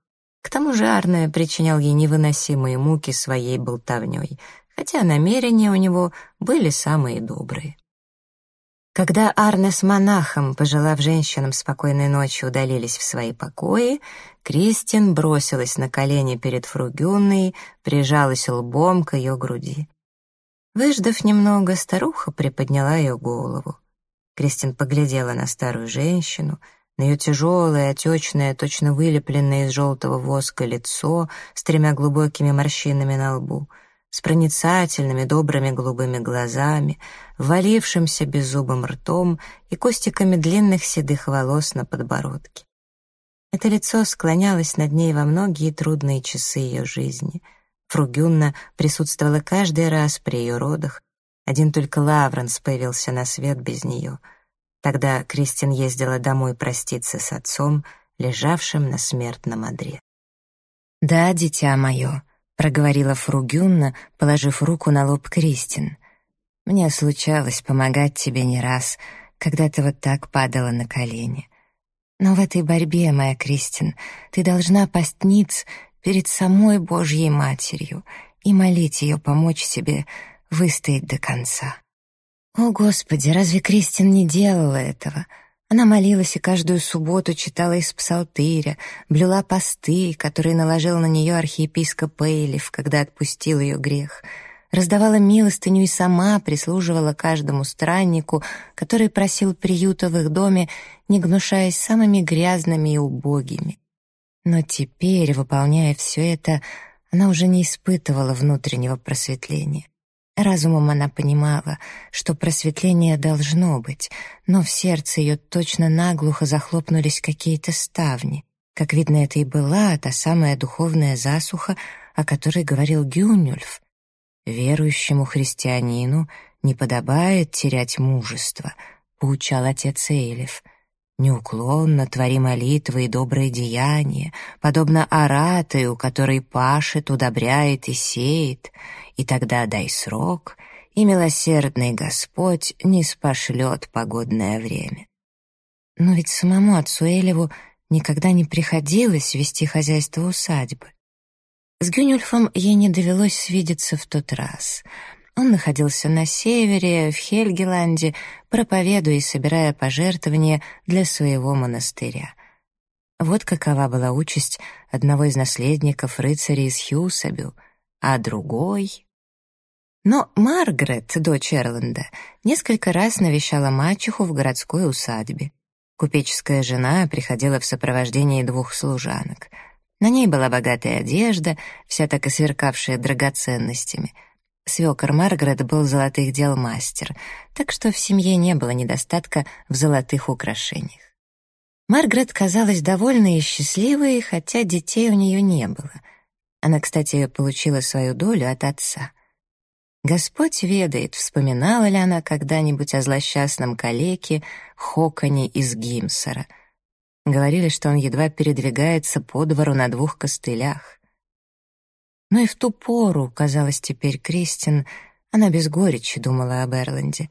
К тому же Арне причинял ей невыносимые муки своей болтовней, хотя намерения у него были самые добрые. Когда Арне с монахом, пожелав женщинам спокойной ночи, удалились в свои покои, Кристин бросилась на колени перед Фругюной, прижалась лбом к ее груди. Выждав немного, старуха приподняла ее голову. Кристин поглядела на старую женщину, на ее тяжелое, отечное, точно вылепленное из желтого воска лицо с тремя глубокими морщинами на лбу, с проницательными, добрыми голубыми глазами, валившимся беззубым ртом и костиками длинных седых волос на подбородке. Это лицо склонялось над ней во многие трудные часы ее жизни — Фругюнна присутствовала каждый раз при ее родах. Один только Лавренс появился на свет без нее. Тогда Кристин ездила домой проститься с отцом, лежавшим на смертном одре. «Да, дитя мое», — проговорила Фругюнна, положив руку на лоб Кристин. «Мне случалось помогать тебе не раз, когда ты вот так падала на колени. Но в этой борьбе, моя Кристин, ты должна пасть перед самой Божьей Матерью и молить ее помочь себе выстоять до конца. О, Господи, разве Кристин не делала этого? Она молилась и каждую субботу читала из псалтыря, блюла посты, которые наложил на нее архиепископ Эйлиф, когда отпустил ее грех, раздавала милостыню и сама прислуживала каждому страннику, который просил приюта в их доме, не гнушаясь самыми грязными и убогими. Но теперь, выполняя все это, она уже не испытывала внутреннего просветления. Разумом она понимала, что просветление должно быть, но в сердце ее точно наглухо захлопнулись какие-то ставни. Как видно, это и была та самая духовная засуха, о которой говорил Гюнюльф. «Верующему христианину не подобает терять мужество», — поучал отец Эйлиф — Неуклонно твори молитвы и добрые деяния, подобно аратою, который пашет, удобряет и сеет, и тогда дай срок, и милосердный Господь не спошлет погодное время. Но ведь самому отцу Элеву никогда не приходилось вести хозяйство усадьбы. С Гюнюльфом ей не довелось свидеться в тот раз — он находился на севере, в Хельгеланде, проповедуя и собирая пожертвования для своего монастыря. Вот какова была участь одного из наследников рыцарей из Хьюсабю, а другой... Но Маргарет, дочь Эрланда, несколько раз навещала мачеху в городской усадьбе. Купеческая жена приходила в сопровождении двух служанок. На ней была богатая одежда, вся так и сверкавшая драгоценностями — Свекор Маргарет был золотых дел мастер, так что в семье не было недостатка в золотых украшениях. Маргарет казалась довольной и счастливой, хотя детей у нее не было. Она, кстати, получила свою долю от отца. Господь ведает, вспоминала ли она когда-нибудь о злосчастном калеке Хоконе из Гимсора. Говорили, что он едва передвигается по двору на двух костылях. Но и в ту пору, казалось теперь Кристин, она без горечи думала об Эрланде.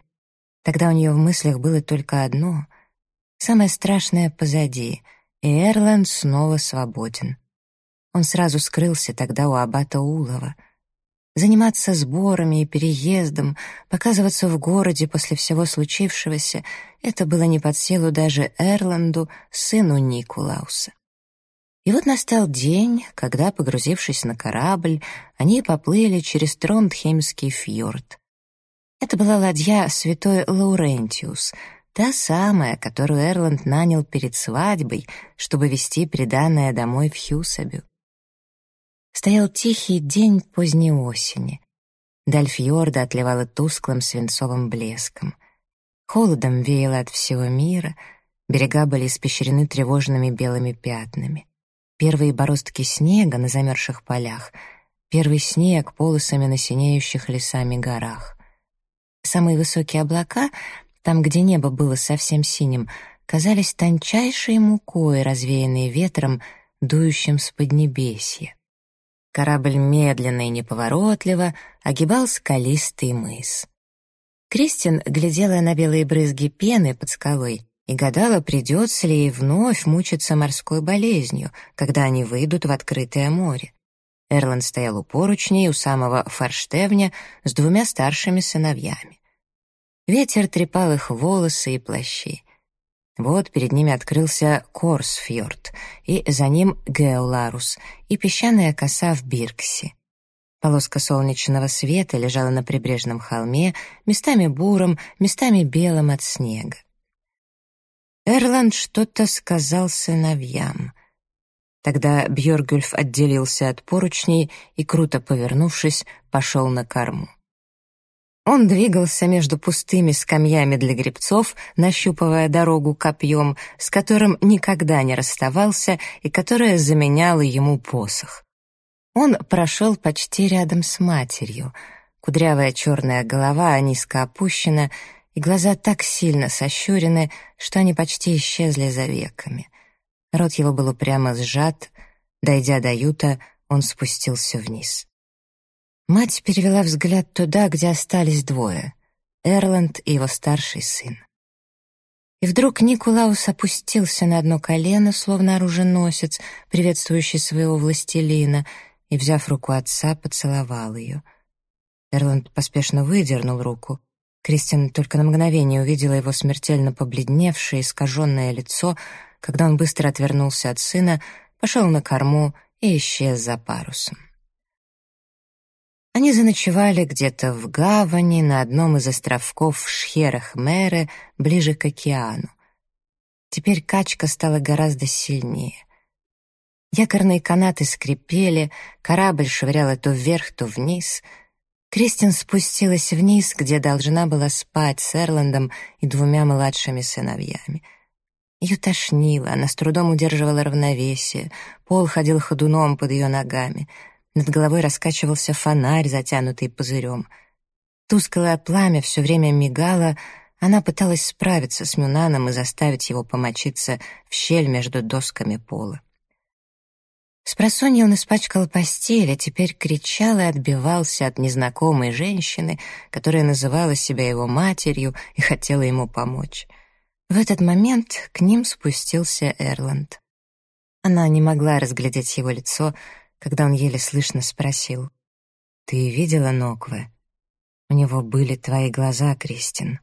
Тогда у нее в мыслях было только одно — самое страшное позади, и Эрланд снова свободен. Он сразу скрылся тогда у аббата Улова. Заниматься сборами и переездом, показываться в городе после всего случившегося — это было не под силу даже Эрланду, сыну Никулауса. И вот настал день, когда, погрузившись на корабль, они поплыли через Трондхеймский фьорд. Это была ладья святой Лаурентиус, та самая, которую Эрланд нанял перед свадьбой, чтобы везти приданное домой в Хьюсабю. Стоял тихий день поздней осени. Даль фьорда отливала тусклым свинцовым блеском. Холодом веяло от всего мира, берега были испещрены тревожными белыми пятнами первые бороздки снега на замерзших полях, первый снег полосами на синеющих лесами горах. Самые высокие облака, там, где небо было совсем синим, казались тончайшей мукой, развеянной ветром, дующим с поднебесья. Корабль медленно и неповоротливо огибал скалистый мыс. Кристин глядела на белые брызги пены под скалой и гадала, придется ли ей вновь мучиться морской болезнью, когда они выйдут в открытое море. Эрланд стоял у поручней у самого форштевня с двумя старшими сыновьями. Ветер трепал их волосы и плащи. Вот перед ними открылся Корсфьорд, и за ним Геоларус и песчаная коса в Бирксе. Полоска солнечного света лежала на прибрежном холме, местами буром, местами белым от снега. Эрланд что-то сказал сыновьям. Тогда Бьоргюльф отделился от поручней и, круто повернувшись, пошел на корму. Он двигался между пустыми скамьями для гребцов, нащупывая дорогу копьем, с которым никогда не расставался и которое заменяло ему посох. Он прошел почти рядом с матерью. Кудрявая черная голова низко опущена, и глаза так сильно сощурены, что они почти исчезли за веками. Рот его был упрямо сжат. Дойдя до юта, он спустился вниз. Мать перевела взгляд туда, где остались двое — Эрланд и его старший сын. И вдруг Никулаус опустился на одно колено, словно оруженосец, приветствующий своего властелина — и, взяв руку отца, поцеловал ее. Эрланд поспешно выдернул руку. Кристин только на мгновение увидела его смертельно побледневшее, искаженное лицо, когда он быстро отвернулся от сына, пошел на корму и исчез за парусом. Они заночевали где-то в гавани на одном из островков в Шхерах ближе к океану. Теперь качка стала гораздо сильнее. Якорные канаты скрипели, корабль швыряла то вверх, то вниз. Кристин спустилась вниз, где должна была спать с Эрландом и двумя младшими сыновьями. Ее тошнило, она с трудом удерживала равновесие, пол ходил ходуном под ее ногами, над головой раскачивался фонарь, затянутый пузырем. Тусклое пламя все время мигало, она пыталась справиться с Мюнаном и заставить его помочиться в щель между досками пола. Спросонья он испачкал постель, а теперь кричал и отбивался от незнакомой женщины, которая называла себя его матерью и хотела ему помочь. В этот момент к ним спустился Эрланд. Она не могла разглядеть его лицо, когда он еле слышно спросил. «Ты видела Нокве? У него были твои глаза, Кристин».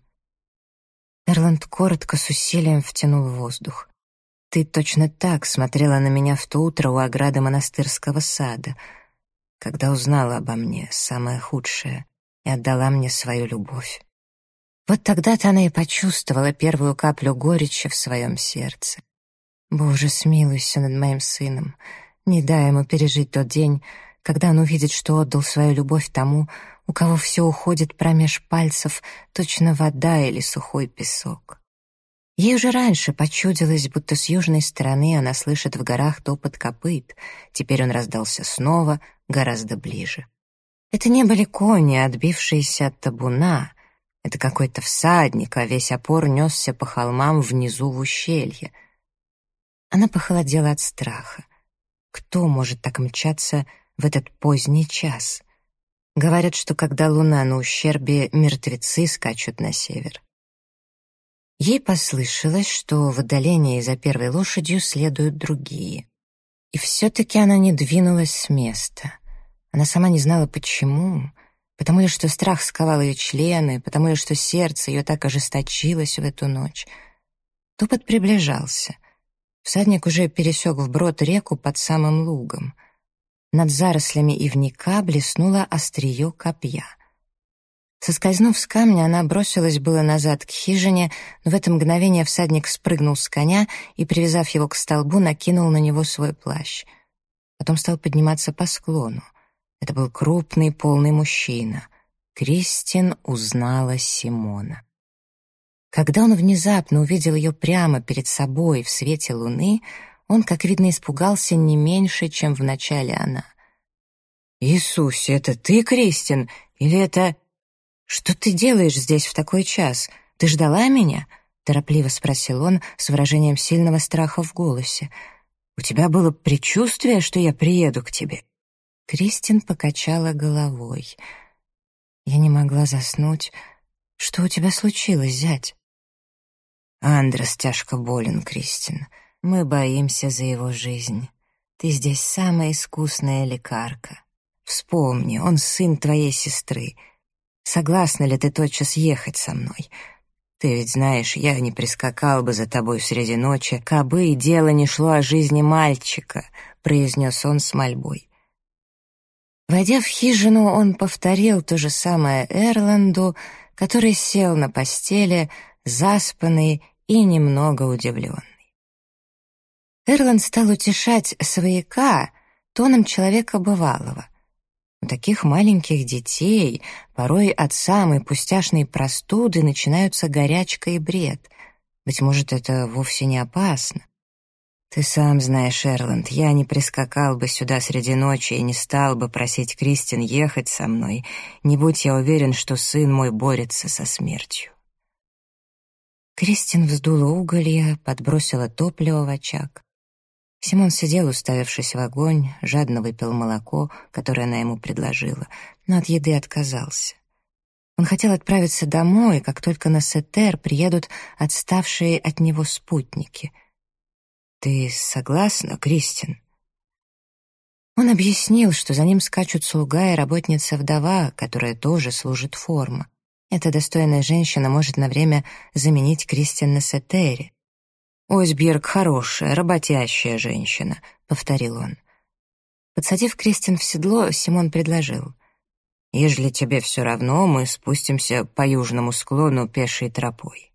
Эрланд коротко с усилием втянул воздух. Ты точно так смотрела на меня в то утро у ограды монастырского сада, когда узнала обо мне самое худшее и отдала мне свою любовь. Вот тогда-то она и почувствовала первую каплю горечи в своем сердце. Боже, смилуйся над моим сыном, не дай ему пережить тот день, когда он увидит, что отдал свою любовь тому, у кого все уходит промеж пальцев, точно вода или сухой песок. Ей уже раньше почудилось, будто с южной стороны она слышит в горах топот копыт. Теперь он раздался снова, гораздо ближе. Это не были кони, отбившиеся от табуна. Это какой-то всадник, а весь опор несся по холмам внизу в ущелье. Она похолодела от страха. Кто может так мчаться в этот поздний час? Говорят, что когда луна на ущербе, мертвецы скачут на север. Ей послышалось, что в отдалении за первой лошадью следуют другие. И все-таки она не двинулась с места. Она сама не знала, почему. Потому ли, что страх сковал ее члены, потому ли, что сердце ее так ожесточилось в эту ночь. Топот приближался. Всадник уже пересек вброд реку под самым лугом. Над зарослями ивника блеснуло острие копья — Соскользнув с камня, она бросилась было назад к хижине, но в это мгновение всадник спрыгнул с коня и, привязав его к столбу, накинул на него свой плащ. Потом стал подниматься по склону. Это был крупный, полный мужчина. Кристин узнала Симона. Когда он внезапно увидел ее прямо перед собой в свете луны, он, как видно, испугался не меньше, чем вначале она. «Иисусе, это ты, Кристин? Или это...» «Что ты делаешь здесь в такой час? Ты ждала меня?» — торопливо спросил он с выражением сильного страха в голосе. «У тебя было предчувствие, что я приеду к тебе?» Кристин покачала головой. Я не могла заснуть. «Что у тебя случилось, зять?» «Андрес тяжко болен, Кристин. Мы боимся за его жизнь. Ты здесь самая искусная лекарка. Вспомни, он сын твоей сестры. Согласна ли ты тотчас ехать со мной? Ты ведь знаешь, я не прискакал бы за тобой среди ночи, кабы и дело не шло о жизни мальчика», — произнес он с мольбой. Войдя в хижину, он повторил то же самое Эрланду, который сел на постели, заспанный и немного удивленный. Эрланд стал утешать свояка тоном человека бывалого. У таких маленьких детей порой от самой пустяшной простуды начинаются горячка и бред. Быть может, это вовсе не опасно. «Ты сам знаешь, Эрланд, я не прискакал бы сюда среди ночи и не стал бы просить Кристин ехать со мной, не будь я уверен, что сын мой борется со смертью». Кристин вздула уголья, подбросила топливо в очаг. Симон сидел, уставившись в огонь, жадно выпил молоко, которое она ему предложила, но от еды отказался. Он хотел отправиться домой, как только на Сетер приедут отставшие от него спутники — «Ты согласна, Кристин?» Он объяснил, что за ним скачут слуга и работница-вдова, которая тоже служит форма. Эта достойная женщина может на время заменить Кристин на Сетере. «Осьберг хорошая, работящая женщина», — повторил он. Подсадив Кристин в седло, Симон предложил. «Ежели тебе все равно, мы спустимся по южному склону пешей тропой».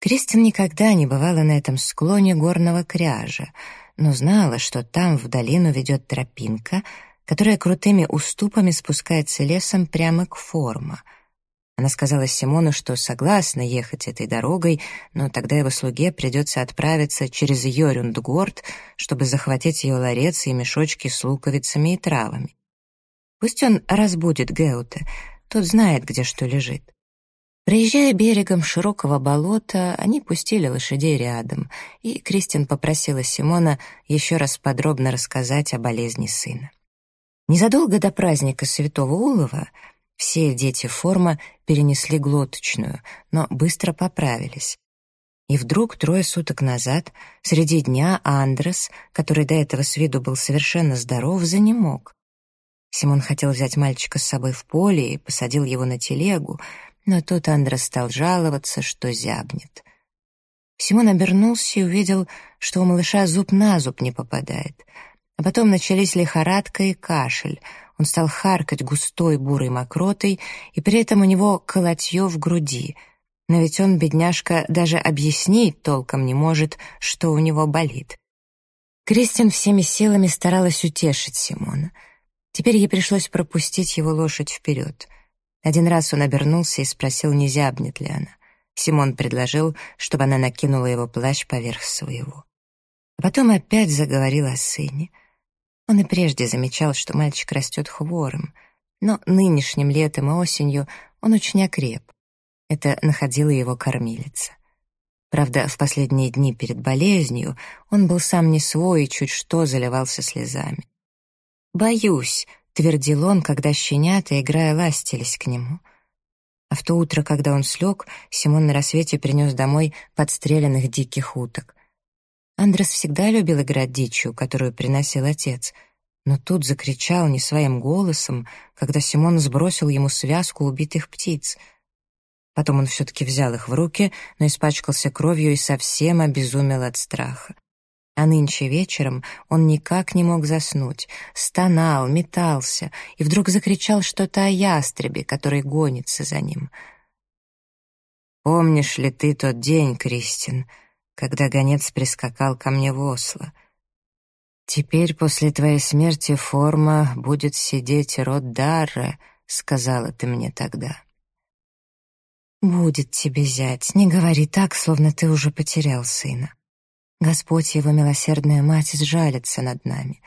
Кристин никогда не бывала на этом склоне горного кряжа, но знала, что там в долину ведет тропинка, которая крутыми уступами спускается лесом прямо к форма. Она сказала Симону, что согласна ехать этой дорогой, но тогда его слуге придется отправиться через Йорюндгорд, чтобы захватить ее ларец и мешочки с луковицами и травами. Пусть он разбудит Геута, тот знает, где что лежит. Проезжая берегом широкого болота, они пустили лошадей рядом, и Кристин попросила Симона еще раз подробно рассказать о болезни сына. Незадолго до праздника Святого Улова все дети форма перенесли глоточную, но быстро поправились. И вдруг трое суток назад, среди дня, Андрес, который до этого с виду был совершенно здоров, занемог. Симон хотел взять мальчика с собой в поле и посадил его на телегу, но тут Андрес стал жаловаться, что зябнет. Симон обернулся и увидел, что у малыша зуб на зуб не попадает. А потом начались лихорадка и кашель. Он стал харкать густой бурой мокротой, и при этом у него колотье в груди. Но ведь он, бедняжка, даже объяснить толком не может, что у него болит. Кристин всеми силами старалась утешить Симона. Теперь ей пришлось пропустить его лошадь вперед. Один раз он обернулся и спросил, не зябнет ли она. Симон предложил, чтобы она накинула его плащ поверх своего. А потом опять заговорил о сыне. Он и прежде замечал, что мальчик растет хворым, но нынешним летом и осенью он очень окреп. Это находила его кормилица. Правда, в последние дни перед болезнью он был сам не свой и чуть что заливался слезами. «Боюсь», твердил он, когда щенята, играя, ластились к нему. А в то утро, когда он слег, Симон на рассвете принес домой подстреленных диких уток. Андрес всегда любил играть дичью, которую приносил отец, но тут закричал не своим голосом, когда Симон сбросил ему связку убитых птиц. Потом он все-таки взял их в руки, но испачкался кровью и совсем обезумел от страха. А нынче вечером он никак не мог заснуть, стонал, метался и вдруг закричал что-то о ястребе, который гонится за ним. «Помнишь ли ты тот день, Кристин, когда гонец прискакал ко мне в Осло? Теперь после твоей смерти форма будет сидеть род Дарре», — сказала ты мне тогда. «Будет тебе зять, не говори так, словно ты уже потерял сына». Господь, Его милосердная мать, сжалится над нами.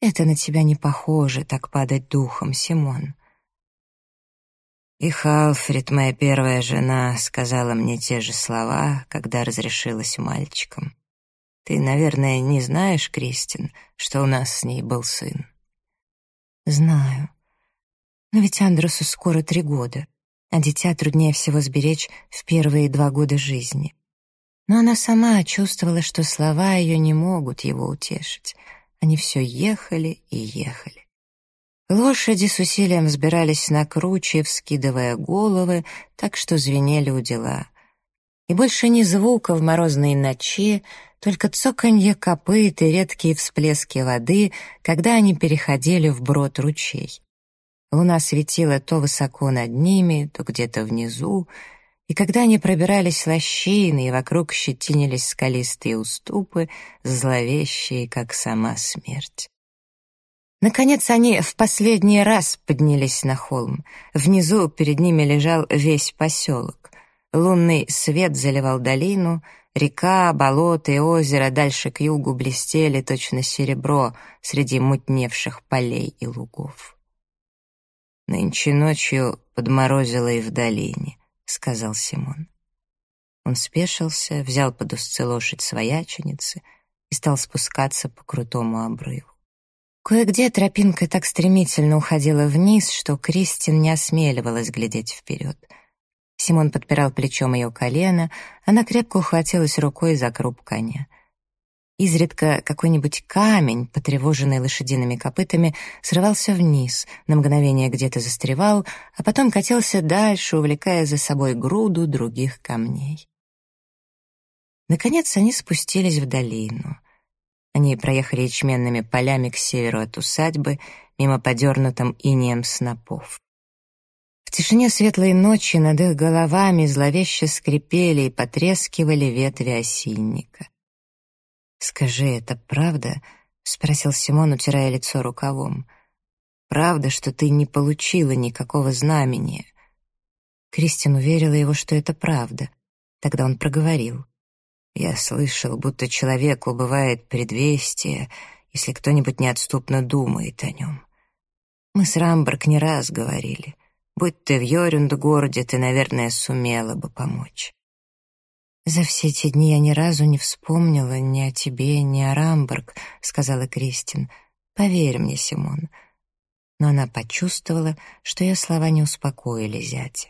Это на тебя не похоже, так падать духом, Симон. И Халфрид, моя первая жена, сказала мне те же слова, когда разрешилась мальчиком. Ты, наверное, не знаешь, Кристин, что у нас с ней был сын? Знаю. Но ведь Андросу скоро три года, а дитя труднее всего сберечь в первые два года жизни но она сама чувствовала, что слова ее не могут его утешить. Они все ехали и ехали. Лошади с усилием взбирались на круче, вскидывая головы, так что звенели у дела. и больше ни звука в морозной ночи, только цоканье копыт и редкие всплески воды, когда они переходили в брод ручей. Луна светила то высоко над ними, то где-то внизу, и когда они пробирались лощины, и вокруг щетинились скалистые уступы, зловещие, как сама смерть. Наконец они в последний раз поднялись на холм. Внизу перед ними лежал весь поселок. Лунный свет заливал долину, река, болото и озеро дальше к югу блестели точно серебро среди мутневших полей и лугов. Нынче ночью подморозило и в долине. — сказал Симон. Он спешился, взял под узцы лошадь свояченицы и стал спускаться по крутому обрыву. Кое-где тропинка так стремительно уходила вниз, что Кристин не осмеливалась глядеть вперед. Симон подпирал плечом ее колено, она крепко ухватилась рукой за круп коня — Изредка какой-нибудь камень, потревоженный лошадиными копытами, срывался вниз, на мгновение где-то застревал, а потом катился дальше, увлекая за собой груду других камней. Наконец они спустились в долину. Они проехали ячменными полями к северу от усадьбы, мимо подернутым инеем снопов. В тишине светлой ночи над их головами зловеще скрипели и потрескивали ветви осинника. «Скажи, это правда?» — спросил Симон, утирая лицо рукавом. «Правда, что ты не получила никакого знамения?» Кристин уверила его, что это правда. Тогда он проговорил. «Я слышал, будто человеку бывает предвестие, если кто-нибудь неотступно думает о нем. Мы с Рамберг не раз говорили. Будь ты в Йорюнд-городе, ты, наверное, сумела бы помочь. «За все эти дни я ни разу не вспомнила ни о тебе, ни о Рамберг», — сказала Кристин. «Поверь мне, Симон». Но она почувствовала, что ее слова не успокоили зятя.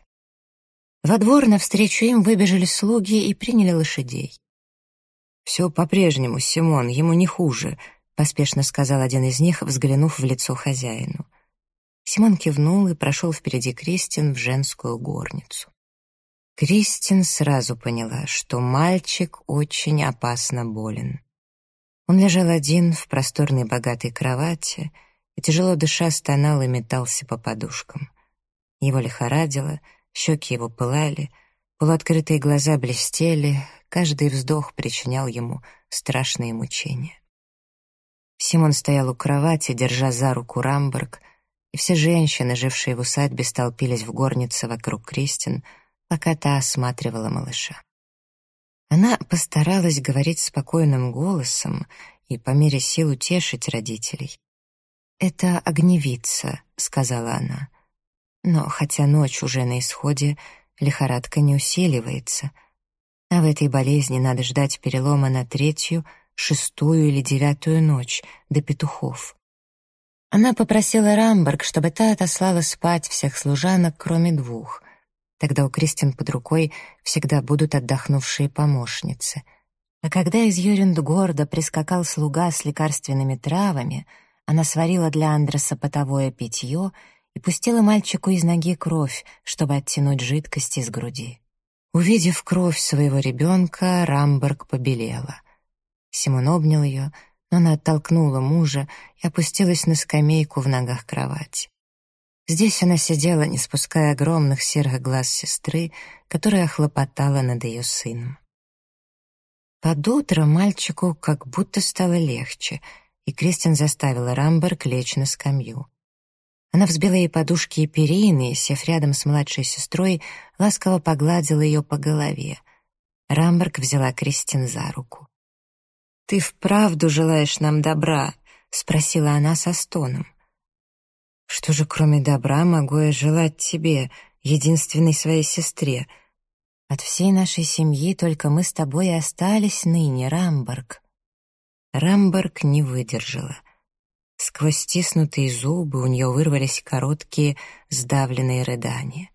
Во двор навстречу им выбежали слуги и приняли лошадей. «Все по-прежнему, Симон, ему не хуже», — поспешно сказал один из них, взглянув в лицо хозяину. Симон кивнул и прошел впереди Кристин в женскую горницу. Кристин сразу поняла, что мальчик очень опасно болен. Он лежал один в просторной богатой кровати и, тяжело дыша, стонал и метался по подушкам. Его лихорадило, щеки его пылали, полуоткрытые глаза блестели, каждый вздох причинял ему страшные мучения. Симон стоял у кровати, держа за руку Рамберг, и все женщины, жившие в усадьбе, столпились в горнице вокруг Кристин — пока та осматривала малыша. Она постаралась говорить спокойным голосом и по мере сил утешить родителей. «Это огневица», — сказала она. Но хотя ночь уже на исходе, лихорадка не усиливается, а в этой болезни надо ждать перелома на третью, шестую или девятую ночь до петухов. Она попросила Рамберг, чтобы та отослала спать всех служанок, кроме двух — Тогда у Кристин под рукой всегда будут отдохнувшие помощницы. А когда из Юриндгорда прискакал слуга с лекарственными травами, она сварила для Андреса потовое питье и пустила мальчику из ноги кровь, чтобы оттянуть жидкость из груди. Увидев кровь своего ребенка, Рамберг побелела. Симон обнял ее, но она оттолкнула мужа и опустилась на скамейку в ногах кровати. Здесь она сидела, не спуская огромных серых глаз сестры, которая хлопотала над ее сыном. Под утро мальчику как будто стало легче, и Кристин заставила Рамберг лечь на скамью. Она взбила ей подушки и перины, и, сев рядом с младшей сестрой, ласково погладила ее по голове. Рамберг взяла Кристин за руку. «Ты вправду желаешь нам добра?» — спросила она со стоном. Что же, кроме добра, могу я желать тебе, единственной своей сестре? От всей нашей семьи только мы с тобой остались ныне, Рамберг. Рамберг не выдержала. Сквозь стиснутые зубы у нее вырвались короткие, сдавленные рыдания.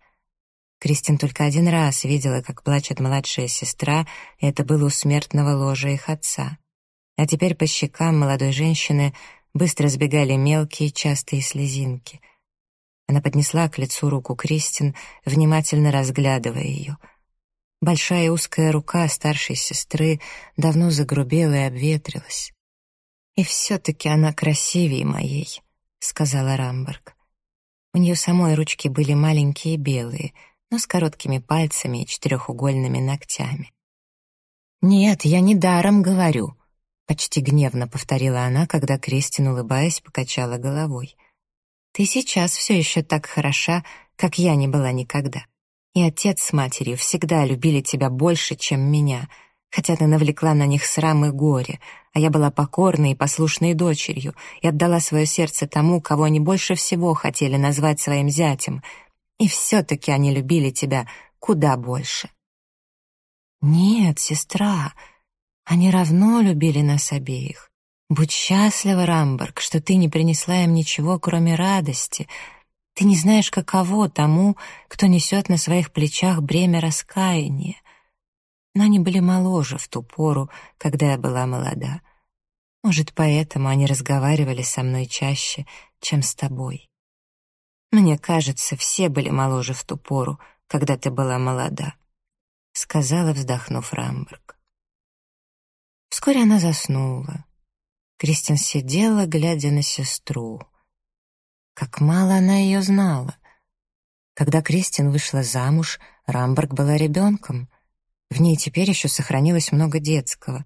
Кристин только один раз видела, как плачет младшая сестра, и это было у смертного ложа их отца. А теперь по щекам молодой женщины быстро сбегали мелкие частые слезинки. Она поднесла к лицу руку Кристин, внимательно разглядывая ее. Большая узкая рука старшей сестры давно загрубела и обветрилась. «И все-таки она красивее моей», — сказала Рамберг. У нее самой ручки были маленькие белые, но с короткими пальцами и четырехугольными ногтями. «Нет, я не даром говорю», — почти гневно повторила она, когда Кристин, улыбаясь, покачала головой. «Ты сейчас все еще так хороша, как я не была никогда. И отец с матерью всегда любили тебя больше, чем меня, хотя ты навлекла на них срам и горе, а я была покорной и послушной дочерью и отдала свое сердце тому, кого они больше всего хотели назвать своим зятем. И все-таки они любили тебя куда больше. Нет, сестра, они равно любили нас обеих. Будь счастлива, Рамберг, что ты не принесла им ничего, кроме радости. Ты не знаешь, каково тому, кто несет на своих плечах бремя раскаяния но они были моложе в ту пору, когда я была молода. Может, поэтому они разговаривали со мной чаще, чем с тобой. Мне кажется, все были моложе в ту пору, когда ты была молода, — сказала, вздохнув Рамберг. Вскоре она заснула. Кристин сидела, глядя на сестру. Как мало она ее знала. Когда Кристин вышла замуж, Рамберг была ребенком — в ней теперь еще сохранилось много детского.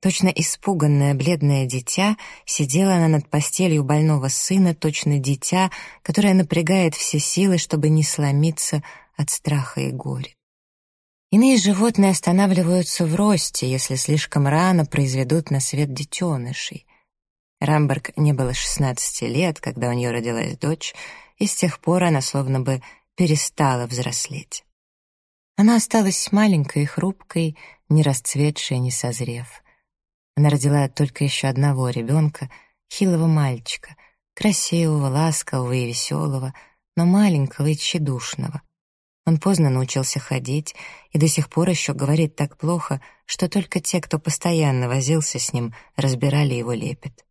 Точно испуганное бледное дитя сидела она над постелью больного сына, точно дитя, которое напрягает все силы, чтобы не сломиться от страха и горя. Иные животные останавливаются в росте, если слишком рано произведут на свет детенышей. Рамберг не было 16 лет, когда у нее родилась дочь, и с тех пор она словно бы перестала взрослеть. Она осталась маленькой и хрупкой, не расцветшей, не созрев. Она родила только еще одного ребенка, хилого мальчика, красивого, ласкового и веселого, но маленького и тщедушного. Он поздно научился ходить и до сих пор еще говорит так плохо, что только те, кто постоянно возился с ним, разбирали его лепет.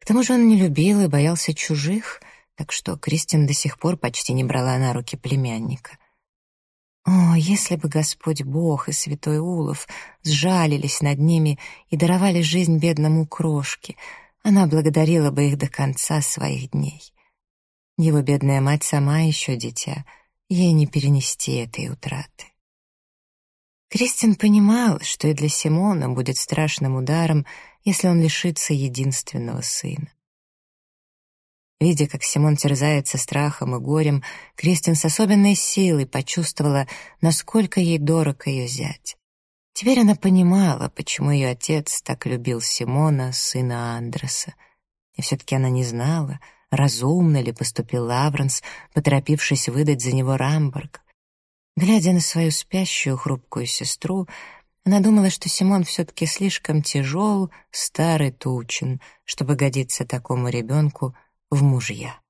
К тому же он не любил и боялся чужих, так что Кристин до сих пор почти не брала на руки племянника. О, если бы Господь Бог и Святой Улов сжалились над ними и даровали жизнь бедному крошке, она благодарила бы их до конца своих дней. Его бедная мать сама еще дитя, ей не перенести этой утраты. Кристин понимал, что и для Симона будет страшным ударом, если он лишится единственного сына. Видя, как Симон терзается страхом и горем, Кристин с особенной силой почувствовала, насколько ей дорог ее зять. Теперь она понимала, почему ее отец так любил Симона, сына Андреса. И все-таки она не знала, разумно ли поступил Лавренс, поторопившись выдать за него Рамбург. Глядя на свою спящую хрупкую сестру, она думала, что Симон все-таки слишком тяжел, старый, тучен, чтобы годиться такому ребенку, в мужья.